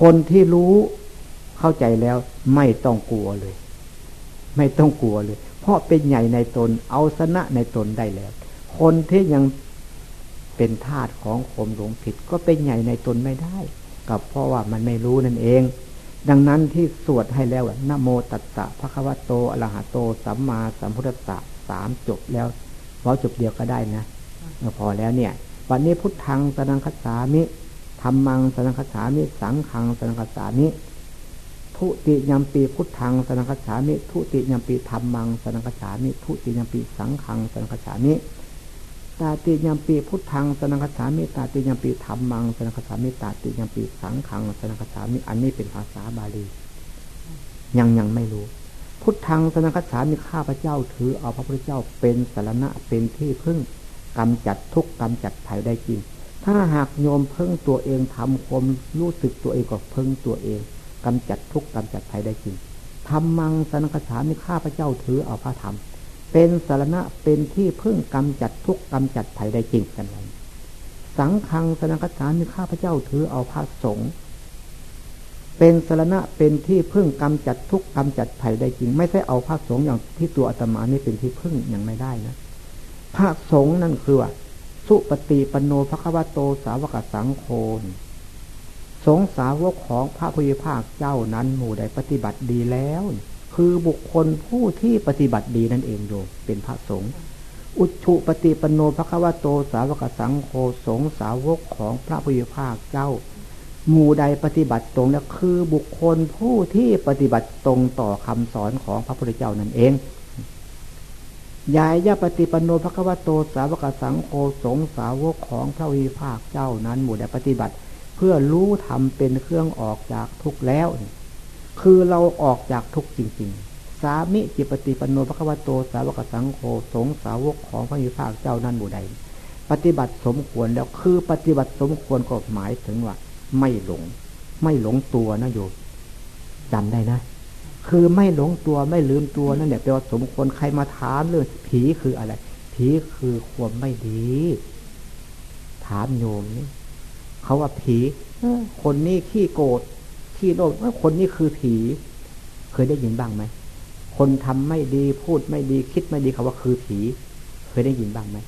[SPEAKER 1] คนที่รู้เข้าใจแล้วไม่ต้องกลัวเลย ไม่ต้องกลัวเลย เพราะเป็นใหญ่ในตนเอาชนะในตนได้แล้ว คนที่ยังเป็นทาสของขมหลงผิด ก็เป็นใหญ่ในตนไม่ได้ กับเพราะว่ามันไม่รู้นั่นเอง ดังนั้นที่สวดให้แล้วนะโมตัสสะพระคัมภโตอรหะโต สัมมาสัมพุทธัสสะสามจบแล้วเพราะจบเดียวก็ได้นะพอแล้วเนี่ย วันนี้พุทธังสนังคัสามิธรรมังสนังคัสามิ สังขังสนังคัสามิทุติยมปีพุทธังสนังคัสามิ ทุติยมปีธรรมังสนังคัสามิ ทุติยมปีสังขังสนังคัสามิ ตาติยมปีพุทธังสนังคสามิตาติยมปีธรรมังสนังคสามิตาติยมปีสังขังสนังคสามิอันนี้เป็นภาษาบาลี ยังยังไม่รู้ พุทธังสนังคสามิข้าพระเจ้าถือเอาพระพุทธเจ้าเป็นสารณะเป็นที่พึ่งกำจัดทุกกำจัดภัยได้จริง ถ้าหากโยมพึ่งตัวเองทำความรู้สึกตัวเองก็พึ่งตัวเองกำจัดทุกกำจัดภัยได้จริงธรรมังสนังคสามิข้าพระเจ้าถือเอาพระธรรม เป็นสารณะเป็นที่พึ่งกำจัดทุกกำจัดภัยได้จริงกันเลยสังฆังสนังคสามีข้าพเจ้าถือเอาพระสงฆ์เป็นสารณะเป็นที่พึ่งกำจัดทุกกำจัดภัยได้จริง ไม่ใช่เอาพระสงฆ์อย่างที่ตัวอาตมานี่เป็นที่พึ่งอย่างไม่ได้นะพระสงฆ์นั่นคือว่าสุปฏิปโนภควโตสาวกสังโฆสงสาวกของพระพุทธภาคเจ้านั้นหมู่ใดปฏิบัติดีแล้ว คือบุคคลผู้ที่ปฏิบัติดีนั่นเองโยมเป็นพระสงฆ์อุชุปฏิปโนภควโตสาวกสังโฆสงสาวกของพระพุทธภาคเจ้าหมู่ใดปฏิบัติตรงแล้วคือบุคคลผู้ที่ปฏิบัติตรงต่อคำสอนของพระพุทธเจ้านั่นเองยายยะปฏิปโนภควโตสาวกสังโฆสงสาวกของพระวิภาคเจ้านั้นหมู่ใดปฏิบัติ เพื่อรู้ทำเป็นเครื่องออกจากทุกข์แล้ว คือเราออกจากทุกข์จริง ๆ สามิจิปฏิปโนภควโต สาวกสังโฆสงสาวกของพระยุภาคเจ้านั่นบุใด ปฏิบัติสมควรแล้วคือปฏิบัติสมควรก็หมายถึงว่า ไม่หลง ไม่หลงตัวนะโยมจำได้นะ คือไม่หลงตัวไม่ลืมตัวนั่นเนี่ยแปลว่าสมควรใครมาถามเรื่องผีคืออะไร ผีคือความไม่ดี ถามโยมนี่เขาว่าผีคนนี้ขี้โกรธ ขี้โลภว่าคนนี้คือผี เคยได้ยินบ้างไหมคนทำไม่ดีพูดไม่ดีคิดไม่ดีเขาว่าคือผี เคยได้ยินบ้างไหม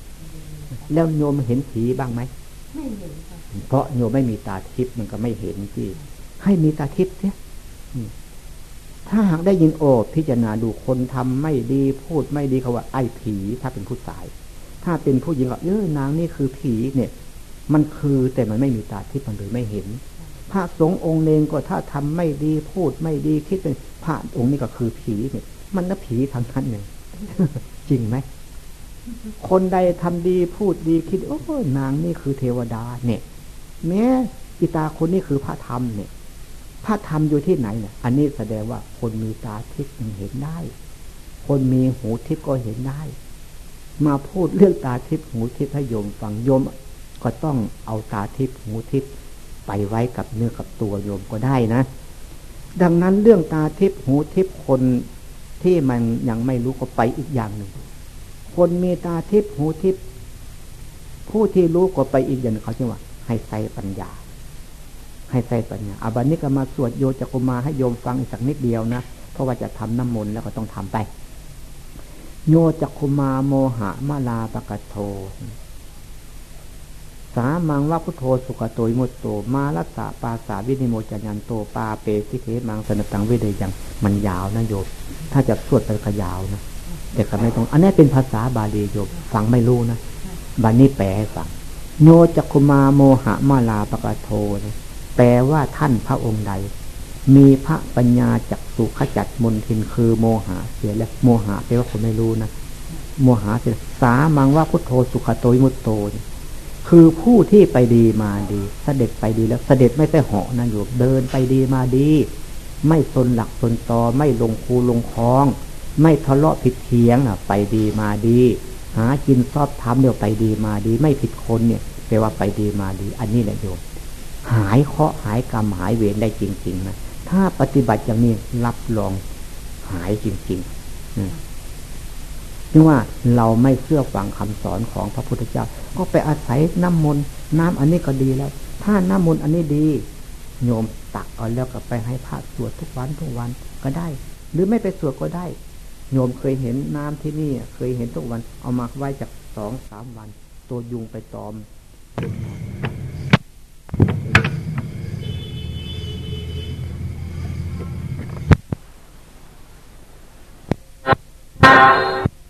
[SPEAKER 1] แล้วโยมเห็นผีบ้างไหมไม่เห็นเพราะโยมไม่มีตาทิพย์มันก็ไม่เห็นที่ให้มีตาทิพย์เนี่ยถ้าหากได้ยินโอพิจารณาดูคนทำไม่ดีพูดไม่ดีเขาว่า ไอ้ผี ถ้าเป็นผู้ชาย ถ้าเป็นผู้หญิงก็เออนางนี่คือผีเนี่ย มันคือแต่มันไม่มีตาทิพย์มันเลยไม่เห็น พระสงฆ์องค์เนงก็ถ้าทำไม่ดีพูดไม่ดีคิดเป็นพระองค์นี้ก็คือผีเนี่ยมันน่ะผีทางนั้นเนี่ยจริงไหมคนใดทำดีพูดดีคิด โอ้นางนี่คือเทวดาเนี่ย แม้อิตาคนนี้คือพระธรรมเนี่ย พระธรรมอยู่ที่ไหนเนี่ยอันนี้แสดงว่าคนมีตาทิพย์เห็นได้ คนมีหูทิพย์ก็เห็นได้ มาพูดเรื่องตาทิพย์หูทิพย์ให้โยมฟังโยมก็ต้องเอาตาทิพย์หูทิพย์ ไปไว้กับเนื้อกับตัวโยมก็ได้นะ ดังนั้นเรื่องตาทิพหูทิพคนที่มันยังไม่รู้ก็ไปอีกอย่างหนึ่ง คนมีตาทิพหูทิพผู้ที่รู้ก็ไปอีกอย่างเขาเรียกว่า ให้ใส่ปัญญา ให้ใส่ปัญญาอาบันนี้ก็มาสวดโยจักุมาให้โยมฟังอีกสักนิดเดียวนะ เพราะว่าจะทำน้ำมนต์แล้วก็ต้องทำไป โยจักุมาโมหะมาลาปะกะโท สามังว่าพุทโธสุขโตยมุตโต มาลัสสะปาสาวินิโมจัญันโตปาเปสิเขมังสนตังวิเดยังมันยาวนะโยมถ้าจะสวดไปขยาวนะแต่ก็ไม่ต้องอันนี้เป็นภาษาบาลีโยมฟังไม่รู้นะบานี้แปลให้ฟังโยจักคุมาโมหะมาลาปะกะโทนะแปลว่าท่านพระองค์ใด มีพระปัญญาจักสุขจัดมนทินคือโมหะเสียแล้วโมหะแปลว่าคนไม่รู้นะโมหะเสียสามังว่าพุทโธสุขโตยมุตโต คือผู้ที่ไปดีมาดีเสด็จไปดีแล้วเสด็จไม่ไปเหาะนะอยู่เดินไปดีมาดี ไม่สนหลักสนตอไม่ลงคูลงคลอง ไม่ทะเลาะผิดเทียงอะไปดีมาดี หากินชอบทำเดี๋ยวไปดีมาดี ไม่ผิดคนเนี่ยแปลว่าไปดีมาดี อันนี้แหละโยม หายเคาะหายกรรมหายเวรได้จริง ๆ นะถ้าปฏิบัติอย่างนี้รับรองหายจริง ๆ นี่ว่าเราไม่เชื่อฟังคำสอนของพระพุทธเจ้า ก็ไปอาศัยน้ำมนต์น้ำอันนี้ก็ดีแล้ว ถ้าน้ำมนต์อันนี้ดี โยมตักเอาแล้วก็ไปให้พระสวดทุกวันทุกวันก็ได้ หรือไม่ไปสวดก็ได้ โยมเคยเห็นน้ำที่นี่เคยเห็นทุกวันเอามาไว้จากสองสามวัน ตัวยุงไปตอม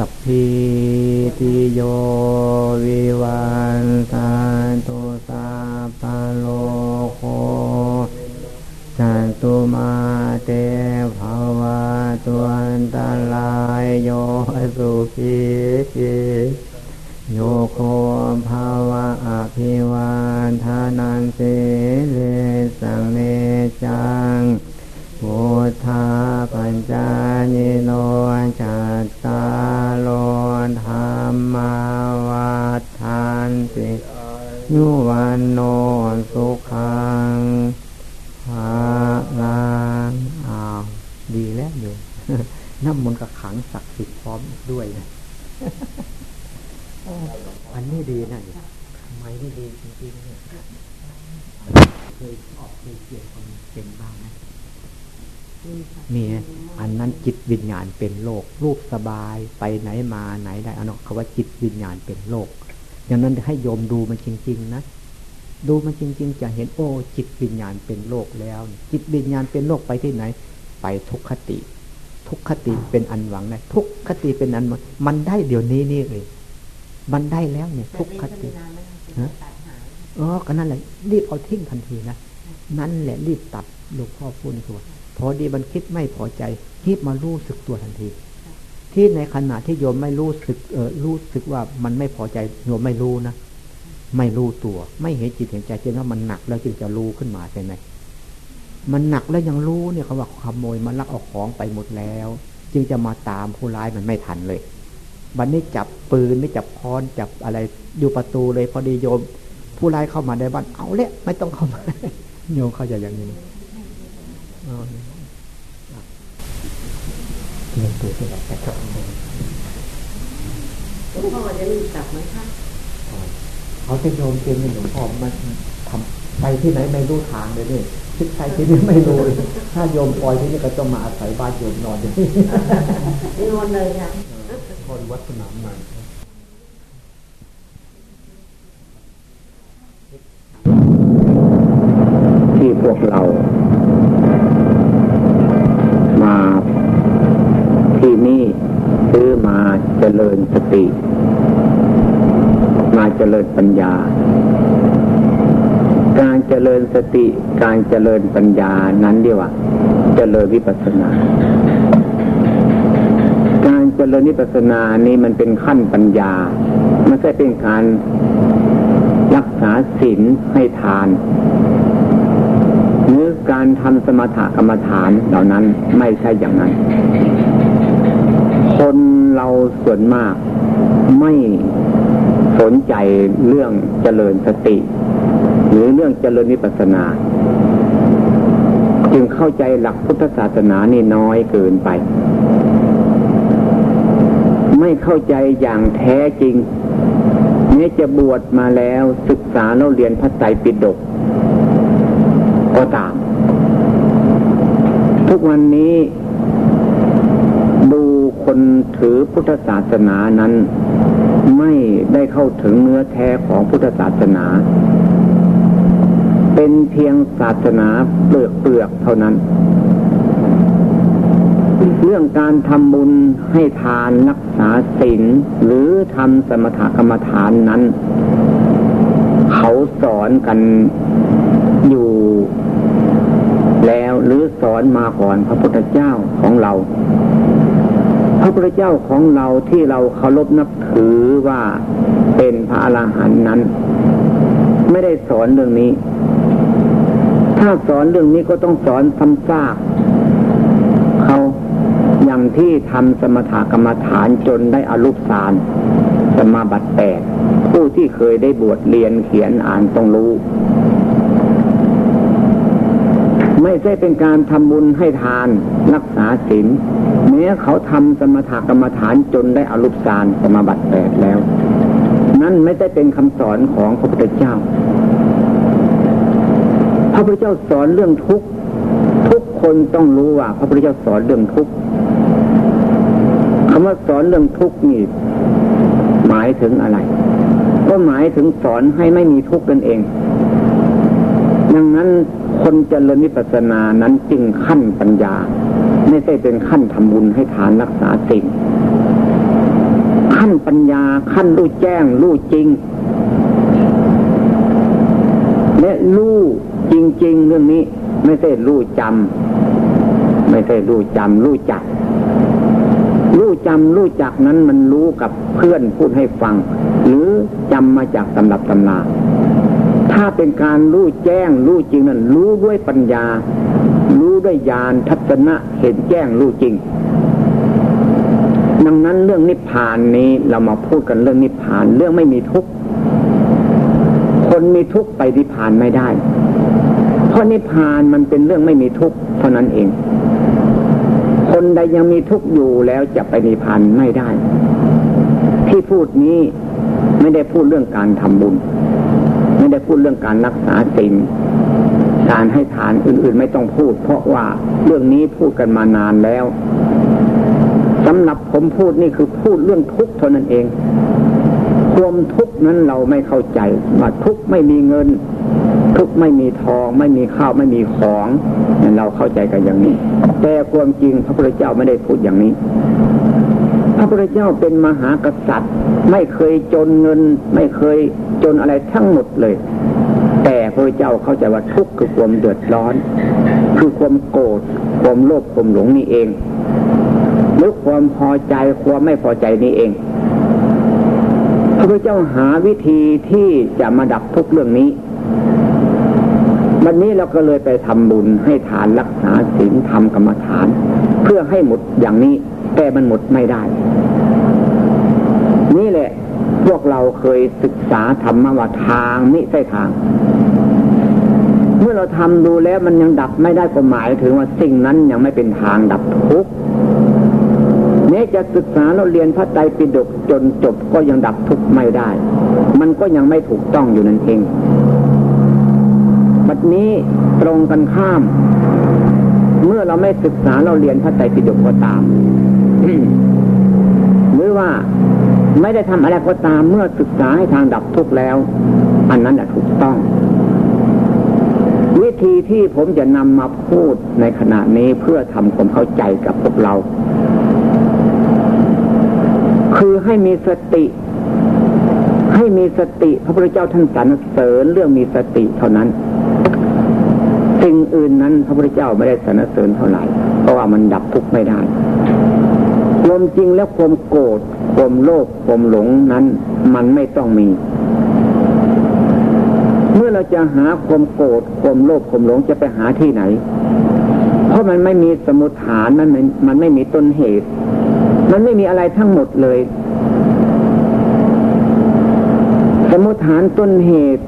[SPEAKER 1] สัพพิติโยวิวันสันตุสาปโลโคสันตุมาเตภาวะตันตาลายโยสุขีโยโคภาวะอภิวานทานันเสเลสังเนจังพุทธาปัญจานิโนจัตตา มาวัฏทานติยุวันโนสุขังภาลังอ้าวดีแล้วอยู่น้ำมนต์กับขังศักดิ์สิทธิ์พร้อมด้วยนะอันนี้ดีนะทำไมนี่ดีจริงๆเนี่ยเคยออกเคยเกี่ยวคนเป็นบ้า งไหมมีอันนั้นจิตวิญญาณเป็นโลก รูปสบายไปไหนมาไหนได้อันนั้นคำว่าจิตวิญญาณเป็นโลกอย่างนั้นให้โยมดูมันจริง ๆ นะดูมันจริง ๆ จะเห็นโอ้จิตวิญญาณเป็นโลกแล้ว จิตวิญญาณเป็นโลกไปที่ไหน ไปทุกขติ ทุกขติเป็นอันหวังนะทุกขติเป็นอันมันได้เดี๋ยวนี้นี่เลยมันได้แล้วเนี่ย ทุกขตินะอ๋อก็นั่นแหละรีบเอาทิ้งทันทีนะนั่นแหละรีบตัดหลวงพ่อพูดตัว พอดีมันคิดไม่พอใจรีบมารู้สึกตัวทันที ที่ในขณะที่โยมไม่รู้สึกเออรู้สึกว่ามันไม่พอใจโยมไม่รู้นะไม่รู้ตัว ไม่เห็นจิตเห็นใจจนว่ามันหนักแล้วจึงจะรู้ขึ้นมาใช่ไหมมันหนักแล้วยังรู้เนี่ยเขาว่าขโมยมันลักเอาของไปหมดแล้ว จึงจะมาตามผู้ร้ายมันไม่ทันเลยบันนี้จับปืนไม่จับค้อนจับอะไรอยู่ประตูเลยพอดีโยม ผู้ร้ายเข้ามาในบ้านเอาเละไม่ต้องเข้ามาโยมเข้าใจอย่างนี้ เรียนตัวที่แบบแต่จบเลย
[SPEAKER 2] หลวงพ่อจะรีบกลับไหมคะ
[SPEAKER 1] เขาจะโยมเกณฑ์หลวงพ่อมันทำไปที่ไหนไม่รู้ทางเลยนี่คิดไปที่นี่ไม่รู้ถ้าโยมปล่อยที่นี่ก็ต้องมาอาศัยบ้านโยมนอนอย่างนี้
[SPEAKER 2] นอนเลยค่ะ
[SPEAKER 1] คนวัดสนามใหม่ที่พวกเรา มาที่นี่ซื้อมาเจริญสติ มาเจริญปัญญา
[SPEAKER 3] การเจริญสติ การเจริญปัญญานั้นเดียวว่า เจริญวิปัสสนา การเจริญวิปัสสนานี้มันเป็นขั้นปัญญาไม่ใช่เป็นการรักษาศีลให้ทาน การทำสมถกรรมฐานเหล่านั้นไม่ใช่อย่างนั้น คนเราส่วนมากไม่สนใจเรื่องเจริญสติ หรือเรื่องเจริญนิพพานา จึงเข้าใจหลักพุทธศาสนานี่น้อยเกินไป ไม่เข้าใจอย่างแท้จริงแม้จะบวชมาแล้วศึกษาแล้วเรียนพระไตรปิฎกก็ตาม ทุกวันนี้ ดูคนถือพุทธศาสนานั้น ไม่ได้เข้าถึงเนื้อแท้ของพุทธศาสนา เป็นเพียงศาสนาเปลือกเปลือกเท่านั้น เรื่องการทำบุญให้ทานรักษาศีลหรือทำสมถกรรมฐานนั้น เขาสอนกันอยู่แล้วหรื อสอนมาก่อนพระพุทธเจ้าของเรา พระพุทธเจ้าของเราที่เราเคารพนับถือว่าเป็นพระอรหันต์นั้น ไม่ได้สอนเรื่องนี้ ถ้าสอนเรื่องนี้ก็ต้องสอนทำซากเขาอย่างที่ทำสมถกรรมฐานจนได้อารุปสารสมาบัติแปดผู้ที่เคยได้บวชเรียนเขียนอ่านต้องรู้ ไม่ใช่เป็นการทำบุญให้ทานรักษาศีลแม้เขาทำสมถกรรมฐานจนได้อรุปสารสมาบัติแปดแล้ว นั่นไม่ได้เป็นคำสอนของพระพุทธเจ้า พระพุทธเจ้าสอนเรื่องทุกข์ทุกคนต้องรู้ว่า พระพุทธเจ้าสอนเรื่องทุกข์คำว่าสอนเรื่องทุกข์นี่หมายถึงอะไร ก็หมายถึงสอนให้ไม่มีทุกข์นั่นเอง ดังนั้นคนเจริญวิปัสสนานั้นจึงขั้นปัญญา ไม่ใช่เป็นขั้นทำบุญให้ทานรักษาสิ่งขั้นปัญญาขั้นรู้แจ้งรู้จริง และรู้จริง ๆ เรื่องนี้ ไม่ใช่รู้จำไม่ใช่รู้จำรู้จักรู้จำรู้จักนั้นมันรู้กับเพื่อนพูดให้ฟัง หรือจำมาจากตำรับตำรา ถ้าเป็นการรู้แจ้งรู้จริงนั้นรู้ด้วยปัญญา รู้ด้วยญาณทัศนะเห็นแจ้งรู้จริง ดังนั้นเรื่องนิพพานนี้เรามาพูดกันเรื่องนิพพานเรื่องไม่มีทุกข์คนมีทุกข์ไปนิพพานไม่ได้ เพราะนิพพานมันเป็นเรื่องไม่มีทุกข์เท่านั้นเอง คนใดยังมีทุกข์อยู่แล้วจะไปนิพพานไม่ได้ ที่พูดนี้ไม่ได้พูดเรื่องการทำบุญ ได้พูดเรื่องการรักษาศีลการให้ทานอื่นๆไม่ต้องพูด เพราะว่าเรื่องนี้พูดกันมานานแล้วสำหรับผมพูดนี่คือพูดเรื่องทุกข์เท่านั้นเองความทุกข์นั้นเราไม่เข้าใจว่าทุกข์ไม่มีเงิน ทุกข์ไม่มีทอง ไม่มีข้าวไม่มีของเราเข้าใจกันอย่างนี้ แต่ความจริงพระพุทธเจ้าไม่ได้พูดอย่างนี้ พระพุทธเจ้าเป็นมหากษัตริย์ ไม่เคยจนเงิน ไม่เคยจนอะไรทั้งหมดเลย แต่พระเจ้าเข้าใจว่าทุกข์คือความเดือดร้อน คือความโกรธความโลภความหลงนี่เองหรือความพอใจความไม่พอใจนี่เอง พระพุทธเจ้าหาวิธีที่จะมาดับทุกเรื่องนี้วันนี้เราก็เลยไปทำบุญให้ทานรักษาศีลทำกรรมฐาน เพื่อให้หมดอย่างนี้แต่มันหมดไม่ได้ พวกเราเคยศึกษาธรรมว่าทางมิใช่ทาง เมื่อเราทำดูแล้วมันยังดับไม่ได้ก็หมายถึงว่าสิ่งนั้นยังไม่เป็นทางดับทุกข์แม้จะศึกษาเราเรียนพระไตรปิฎกจนจบก็ยังดับทุกข์ไม่ได้ มันก็ยังไม่ถูกต้องอยู่นั่นเองบัดนี้ตรงกันข้าม เมื่อเราไม่ศึกษาเราเรียนพระไตรปิฎกก็ตามหรือว่า ไม่ได้ทำอะไรก็ตามเมื่อศึกษาให้ทางดับทุกข์แล้ว อันนั้นแหละถูกต้อง วิธีที่ผมจะนำมาพูดในขณะนี้เพื่อทำความเข้าใจกับพวกเรา คือให้มีสติ ให้มีสติพระพุทธเจ้าท่านสรรเสริญเรื่องมีสติเท่านั้นสิ่งอื่นนั้นพระพุทธเจ้าไม่ได้สรรเสริญเท่าไหร่เพราะว่ามันดับทุกข์ไม่ได้ความจริงแล้วความโกรธ ความโลภความหลงนั้นมันไม่ต้องมี เมื่อเราจะหาความโกรธความโลภความหลงจะไปหาที่ไหน เพราะมันไม่มีสมุทฐานมันมันไม่มีต้นเหตุ มันไม่มีอะไรทั้งหมดเลย สมุทฐานต้นเหตุ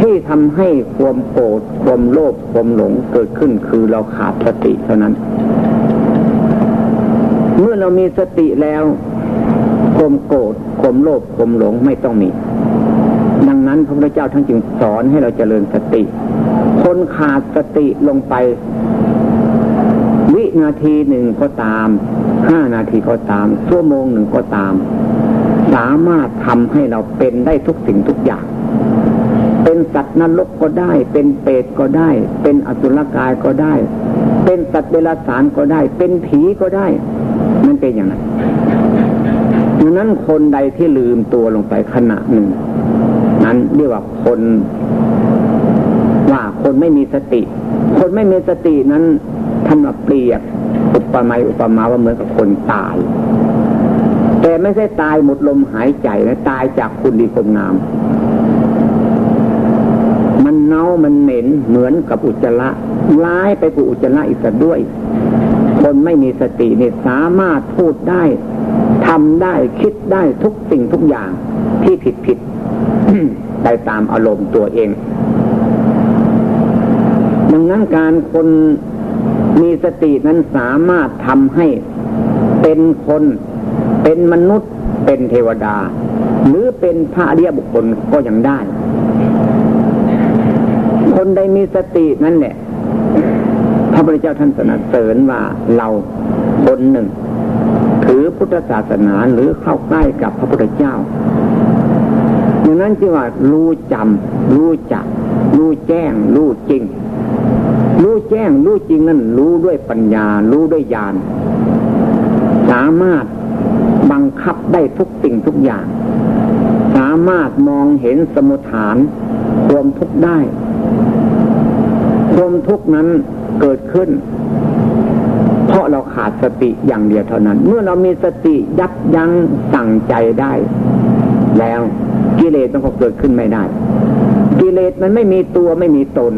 [SPEAKER 3] ที่ทำให้ความโกรธความโลภความหลงเกิดขึ้นคือเราขาดสติเท่านั้น เมื่อเรามีสติแล้ว มโกรธความโลภความหลงไม่ต้องมี ดังนั้นพระพุทธเจ้าทั้งจึงสอนให้เราเจริญสติ คนขาดสติลงไป วินาทีหนึ่งก็ตามห้านาทีก็ตามชั่วโมงหนึ่งก็ตาม สามารถทำให้เราเป็นได้ทุกสิ่งทุกอย่างเป็นสัตว์นรกก็ได้ เป็นเปรตก็ได้ เป็นอสุรกายก็ได้ เป็นสัตว์เดรัจฉานก็ได้ เป็นผีก็ได้ มันเป็นอย่างนั้น นั้นคนใดที่ลืมตัวลงไปขณะหนึ่ง นั้นเรียกว่าคนว่าคนไม่มีสติ คนไม่มีสตินั้นท่านมาเปรียบอุปมาอุปมาว่าเหมือนกับคนตาย แต่ไม่ใช่ตายหมดลมหายใจนะตายจากคุณดีคุณงาม มันเน่ามันเหม็นเหมือนกับอุจจาระร้ายไปกว่าอุจจาระอีกด้วย คนไม่มีสติเนี่ยสามารถพูดได้ ทำได้คิดได้ทุกสิ่งทุกอย่างที่ผิดผิดไปตามอารมณ์ตัวเอง ดังนั้นการคนมีสตินั้นสามารถทำให้เป็นคน เป็นมนุษย์ เป็นเทวดา หรือเป็นพระอริยบุคคลก็ยังได้ คนใดมีสตินั่นแหละพระพุทธเจ้าท่านสนับสนุนว่าเราคนหนึ่ง พุทธศาสนาหรือเข้าใกล้กับพระพุทธเจ้าดังนั้นจึงว่ารู้จำรู้จัก รู้แจ้ง รู้จริง รู้แจ้ง รู้จริงนั่นรู้ด้วยปัญญา รู้ด้วยญาณสามารถบังคับได้ทุกสิ่งทุกอย่าง สามารถมองเห็นสมุทฐานความทุกข์ได้ความทุกข์นั้นเกิดขึ้น ราะเราขาดสติอย่างเดียวเท่านั้น เมื่อเรามีสติยับยั้งสั่งใจได้ แล้วกิเลสมันก็เกิดขึ้นไม่ได้ กิเลสมันไม่มีตัวไม่มีตน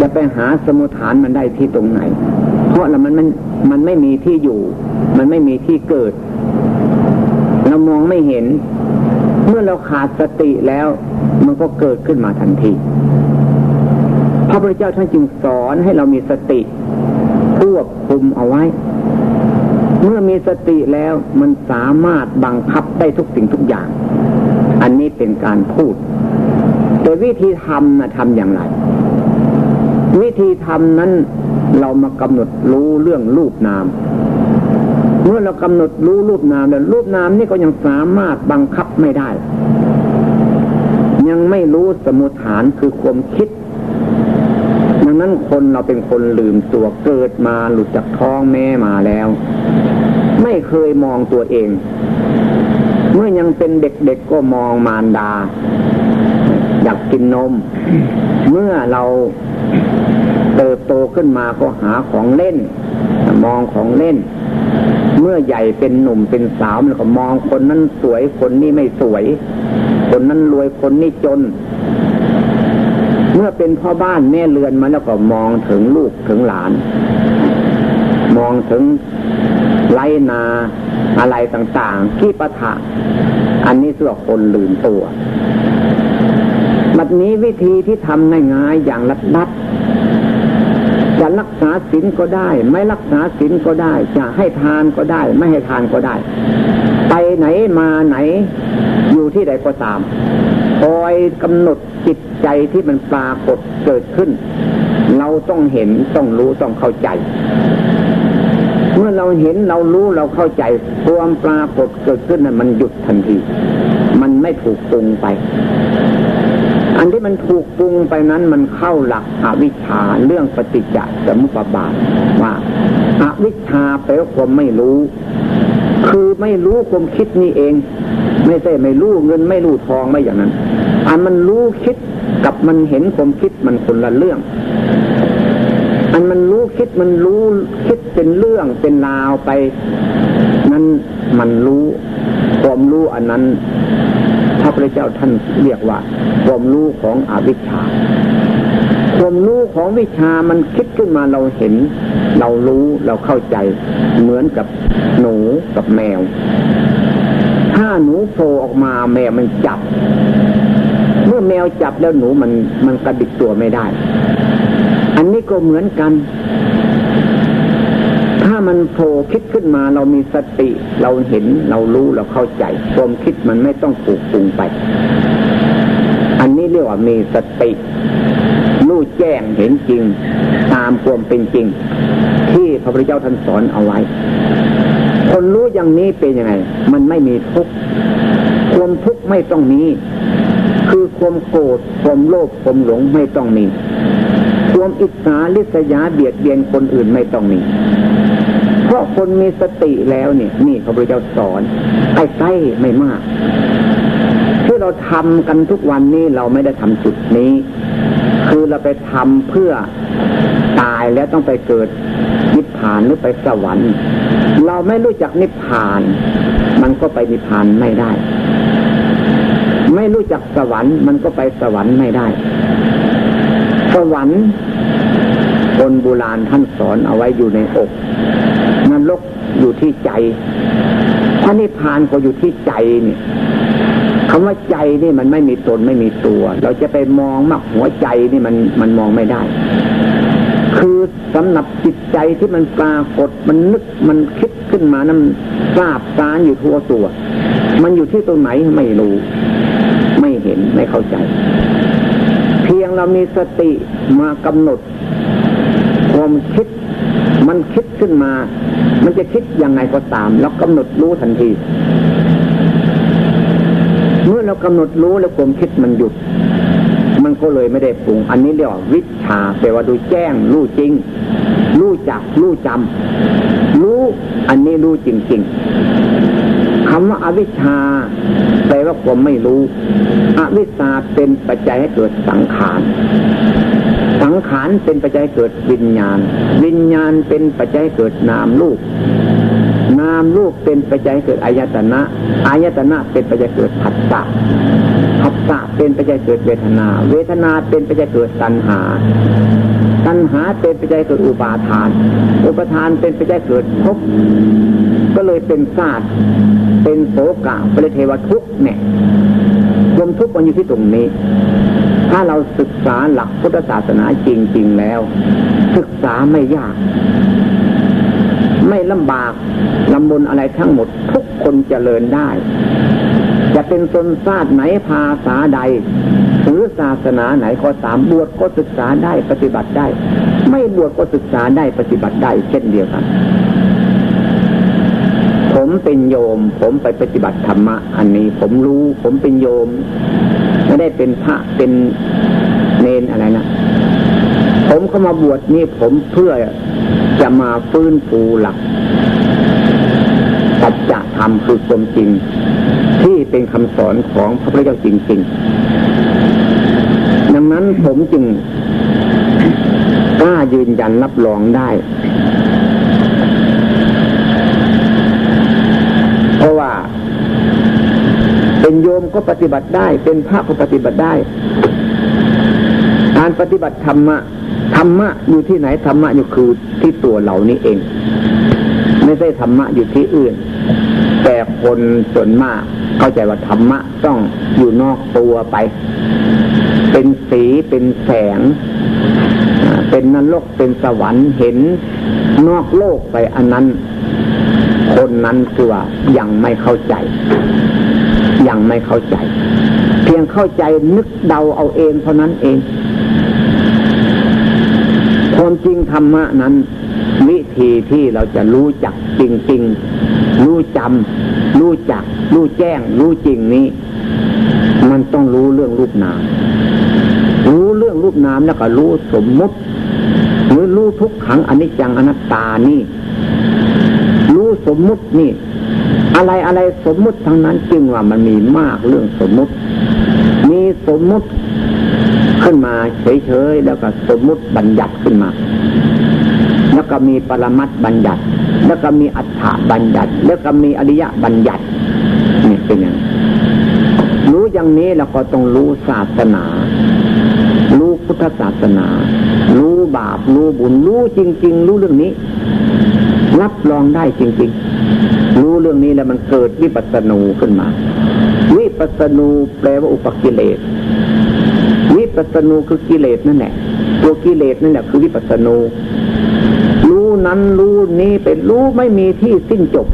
[SPEAKER 3] จะไปหาสมุทฐานมันได้ที่ตรงไหน เพราะเรามันมันมันไม่มีที่อยู่ มันไม่มีที่เกิด เรามองไม่เห็น เมื่อเราขาดสติแล้ว มันก็เกิดขึ้นมาทันทีพระพุทธเจ้าท่านจึงสอนให้เรามีสติ ควบคุมเอาไว้ เมื่อมีสติแล้วมันสามารถบังคับได้ทุกสิ่งทุกอย่าง อันนี้เป็นการพูด แต่วิธีทำนะทำอย่างไร วิธีทำนั้นเรามากำหนดรู้เรื่องรูปนาม เมื่อเรากำหนดรู้รูปนามแล้วรูปนามนี่ก็ยังสามารถบังคับไม่ได้ ยังไม่รู้สมุฐานคือความคิด นั้นคนเราเป็นคนลืมตัวเกิดมาหลุดจากท้องแม่มาแล้ว ไม่เคยมองตัวเอง เมื่อยังเป็นเด็กๆก็มองมารดา อยากกินนม เมื่อเราเติบโตขึ้นมาก็หาของเล่น มองของเล่น เมื่อใหญ่เป็นหนุ่มเป็นสาวแล้วก็มองคนนั้นสวยคนนี้ไม่สวย คนนั้นรวยคนนี้จน มื่อเป็นพ่อบ้านแม่เรือนมาแล้วก็มองถึงลูกถึงหลาน มองถึงไรนาอะไรต่างๆที่ปะทะอันนี้ส่วนคนลืมตัวบัดนี้วิธีที่ทำง่ายๆอย่างลัดลัดจะรักษาศีลก็ได้ ไม่รักษาศีลก็ได้ จะให้ทานก็ได้ ไม่ให้ทานก็ได้ ไปไหนมาไหน อยู่ที่ใดก็ตามคอยกำหนดจิต ใจที่มันปรากฏเกิดขึ้น เราต้องเห็นต้องรู้ต้องเข้าใจ เมื่อเราเห็นเรารู้เราเข้าใจความปรากฏเกิดขึ้นนั้นมันหยุดทันที มันไม่ถูกปรุงไป อันที่มันถูกปรุงไปนั้นมันเข้าหลักอวิชชาเรื่องปฏิจจสมุปบาทว่าอาวิชชาแปลว่าความไม่รู้ คือไม่รู้ความคิดนี่เอง ไม่ใช่ไม่รู้เงินไม่รู้ทองไม่อย่างนั้น อันมันรู้คิด กับมันเห็นความคิดมันคนละเรื่อง อันมันรู้คิดมันรู้คิดเป็นเรื่องเป็นราวไป นั้นมันรู้ความรู้อันนั้นพระพุทธเจ้าท่านเรียกว่า ความรู้ของอวิชชาความรู้ของวิชามันคิดขึ้นมาเราเห็น เรารู้เราเข้าใจ เหมือนกับหนูกับแมว ถ้าหนูโผล่ออกมาแมวมันจับ อแมวจับแล้วหนูมันมันกระดิกตัวไม่ได้ อันนี้ก็เหมือนกัน ถ้ามันโผล่คิดขึ้นมาเรามีสติ เราเห็นเรารู้เราเข้าใจความคิดมันไม่ต้องปลูกปรุงไป อันนี้เรียกว่ามีสติรู้แจ้งเห็นจริง ตามความเป็นจริง ที่พระพุทธเจ้าท่านสอนเอาไว้ คนรู้อย่างนี้เป็นยังไง มันไม่มีทุกข์ความทุกข์ไม่ต้องมี ความโกรธความโลภความหลงไม่ต้องมีความอิจฉาลิษยาเบียดเบียนคนอื่นไม่ต้องมี เพราะคนมีสติแล้วเนี่ยนี่พระพุทธเจ้าสอนใกล้ไม่มากที่เราทำกันทุกวันนี้เราไม่ได้ทำจุดนี้ คือเราไปทำเพื่อตายแล้วต้องไปเกิดนิพพานหรือไปสวรรค์ เราไม่รู้จักนิพพาน มันก็ไปนิพพานไม่ได้ รู้จักสวรรค์มันก็ไปสวรรค์ไม่ได้ สวรรค์คนโบราณท่านสอนเอาไว้อยู่ในอกนรกอยู่ที่ใจพระนิพพานก็อยู่ที่ใจนี่คำว่าใจนี่มันไม่มีตนไม่มีตัว เราจะไปมองมากหัวใจนี่มันมันมองไม่ได้ คือสำหรับจิตใจที่มันปรากฏมันนึกมันคิดขึ้นมานั้นทราบสารอยู่ทั่วตัว มันอยู่ที่ตรงไหนไม่รู้ ไม่เห็นไม่เข้าใจ เพียงเรามีสติมากำหนด ความคิดมันคิดขึ้นมา มันจะคิดยังไงก็ตามแล้วกำหนดรู้ทันที เมื่อเรากำหนดรู้แล้วความคิดมันหยุด มันก็เลยไม่ได้ปรุง อันนี้เรียกว่าวิชาแปลว่าดูแจ้งรู้จริง รู้จักรู้จำรู้อันนี้รู้จริงๆ คำว่าอาวิชชาแปลว่าความไม่รู้ อวิชชาเป็นปัจจัยให้เกิดสังขารสังขารเป็นปัจจัยเกิดวิญญาณ วิญญาณเป็นปัจจัยเกิดนามรูปนามรูปเป็นปัจจัยเกิดอายตนะอายตนะเป็นปัจจัยเกิดผัสสะผัสสะเป็นปัจจัยเกิดเวทนา เวทนาเป็นปัจจัยเกิดตัณหาตัณหาเป็นปัจจัยเกิดอุปาทาน อุปาทานเป็นปัจจัยเกิดทุกก็เลยเป็นศาสตร์ เป็นโสกะเป็นเทวทุกข์เนี่ยรวมทุกข์มันอยู่ที่ตรงนี้ ถ้าเราศึกษาหลักพุทธศาสนาจริง ๆ แล้ว ศึกษาไม่ยาก ไม่ลำบากลำบนอะไรทั้งหมด ทุกคนเจริญได้ จะเป็นตนชาติไหนภาษาใดหรือศาสนาไหนก็ตามบวชก็ศึกษาได้ปฏิบัติได้ ไม่บวชก็ศึกษาได้ปฏิบัติได้ เช่นเดียวกัน ผมเป็นโยม ผมไปปฏิบัติธรรมะ อันนี้ผมรู้ผมเป็นโยม ไม่ได้เป็นพระเป็นเนนอะไรนะผมเข้ามาบวชนี่ผมเพื่อจะมาฟื้นฟูหลักปัจจะธรรมคือความจริง ที่เป็นคำสอนของพระพุทธเจ้าจริงๆ ดังนั้นผมจึงกล้ายืนยันรับรองได้ เพราะว่า เป็นโยมก็ปฏิบัติได้ เป็นพระก็ปฏิบัติได้ การปฏิบัติธรรมะธรรมะอยู่ที่ไหนธรรมะอยู่คือที่ตัวเหล่านี้เอง ไม่ใช่ธรรมะอยู่ที่อื่น แต่คนส่วนมาก เข้าใจว่าธรรมะต้องอยู่นอกตัวไป เป็นสีเป็นแสง เป็นนรกเป็นสวรรค์เห็นนอกโลกไปอันนั้น คนนั้นคือว่ายังไม่เข้าใจ ยังไม่เข้าใจ เพียงเข้าใจนึกเดาเอาเองเท่านั้นเอง ความจริงธรรมะนั้น วิธีที่เราจะรู้จักจริงๆ รู้จำรู้จัก รู้แจ้ง รู้จริงนี้ มันต้องรู้เรื่องรูปนามรู้เรื่องรูปนามแล้วก็รู้สมมุติ หรือรู้ทุกขังอนิจจังอนัตตานี้ สมมุตินี่ อะไรอะไรสมมุติทั้งนั้นจึงว่ามันมีมากเรื่องสมมุติ มีสมมุติขึ้นมาเฉยๆแล้วก็สมมุติบัญญัติขึ้นมา แล้วก็มีปรมัตบัญญัติ แล้วก็มีอัฏฐบัญญัติ แล้วก็มีอริยบัญญัตินี่เป็นอย่างรู้อย่างนี้เราก็ต้องรู้ศาสนา รู้พุทธศาสนา รู้บาป รู้บุญ รู้จริง ๆ รู้เรื่องนี้ รับรองได้จริงๆ รู้เรื่องนี้แล้วมันเกิดวิปัสสนูขึ้นมา วิปัสสนูแปลว่าอุปกิเลส วิปัสสนูคือกิเลสนั่นแหละ ตัวกิเลสนั่นแหละคือวิปัสสนู รู้นั้นรู้นี้เป็นรู้ไม่มีที่สิ้นจบ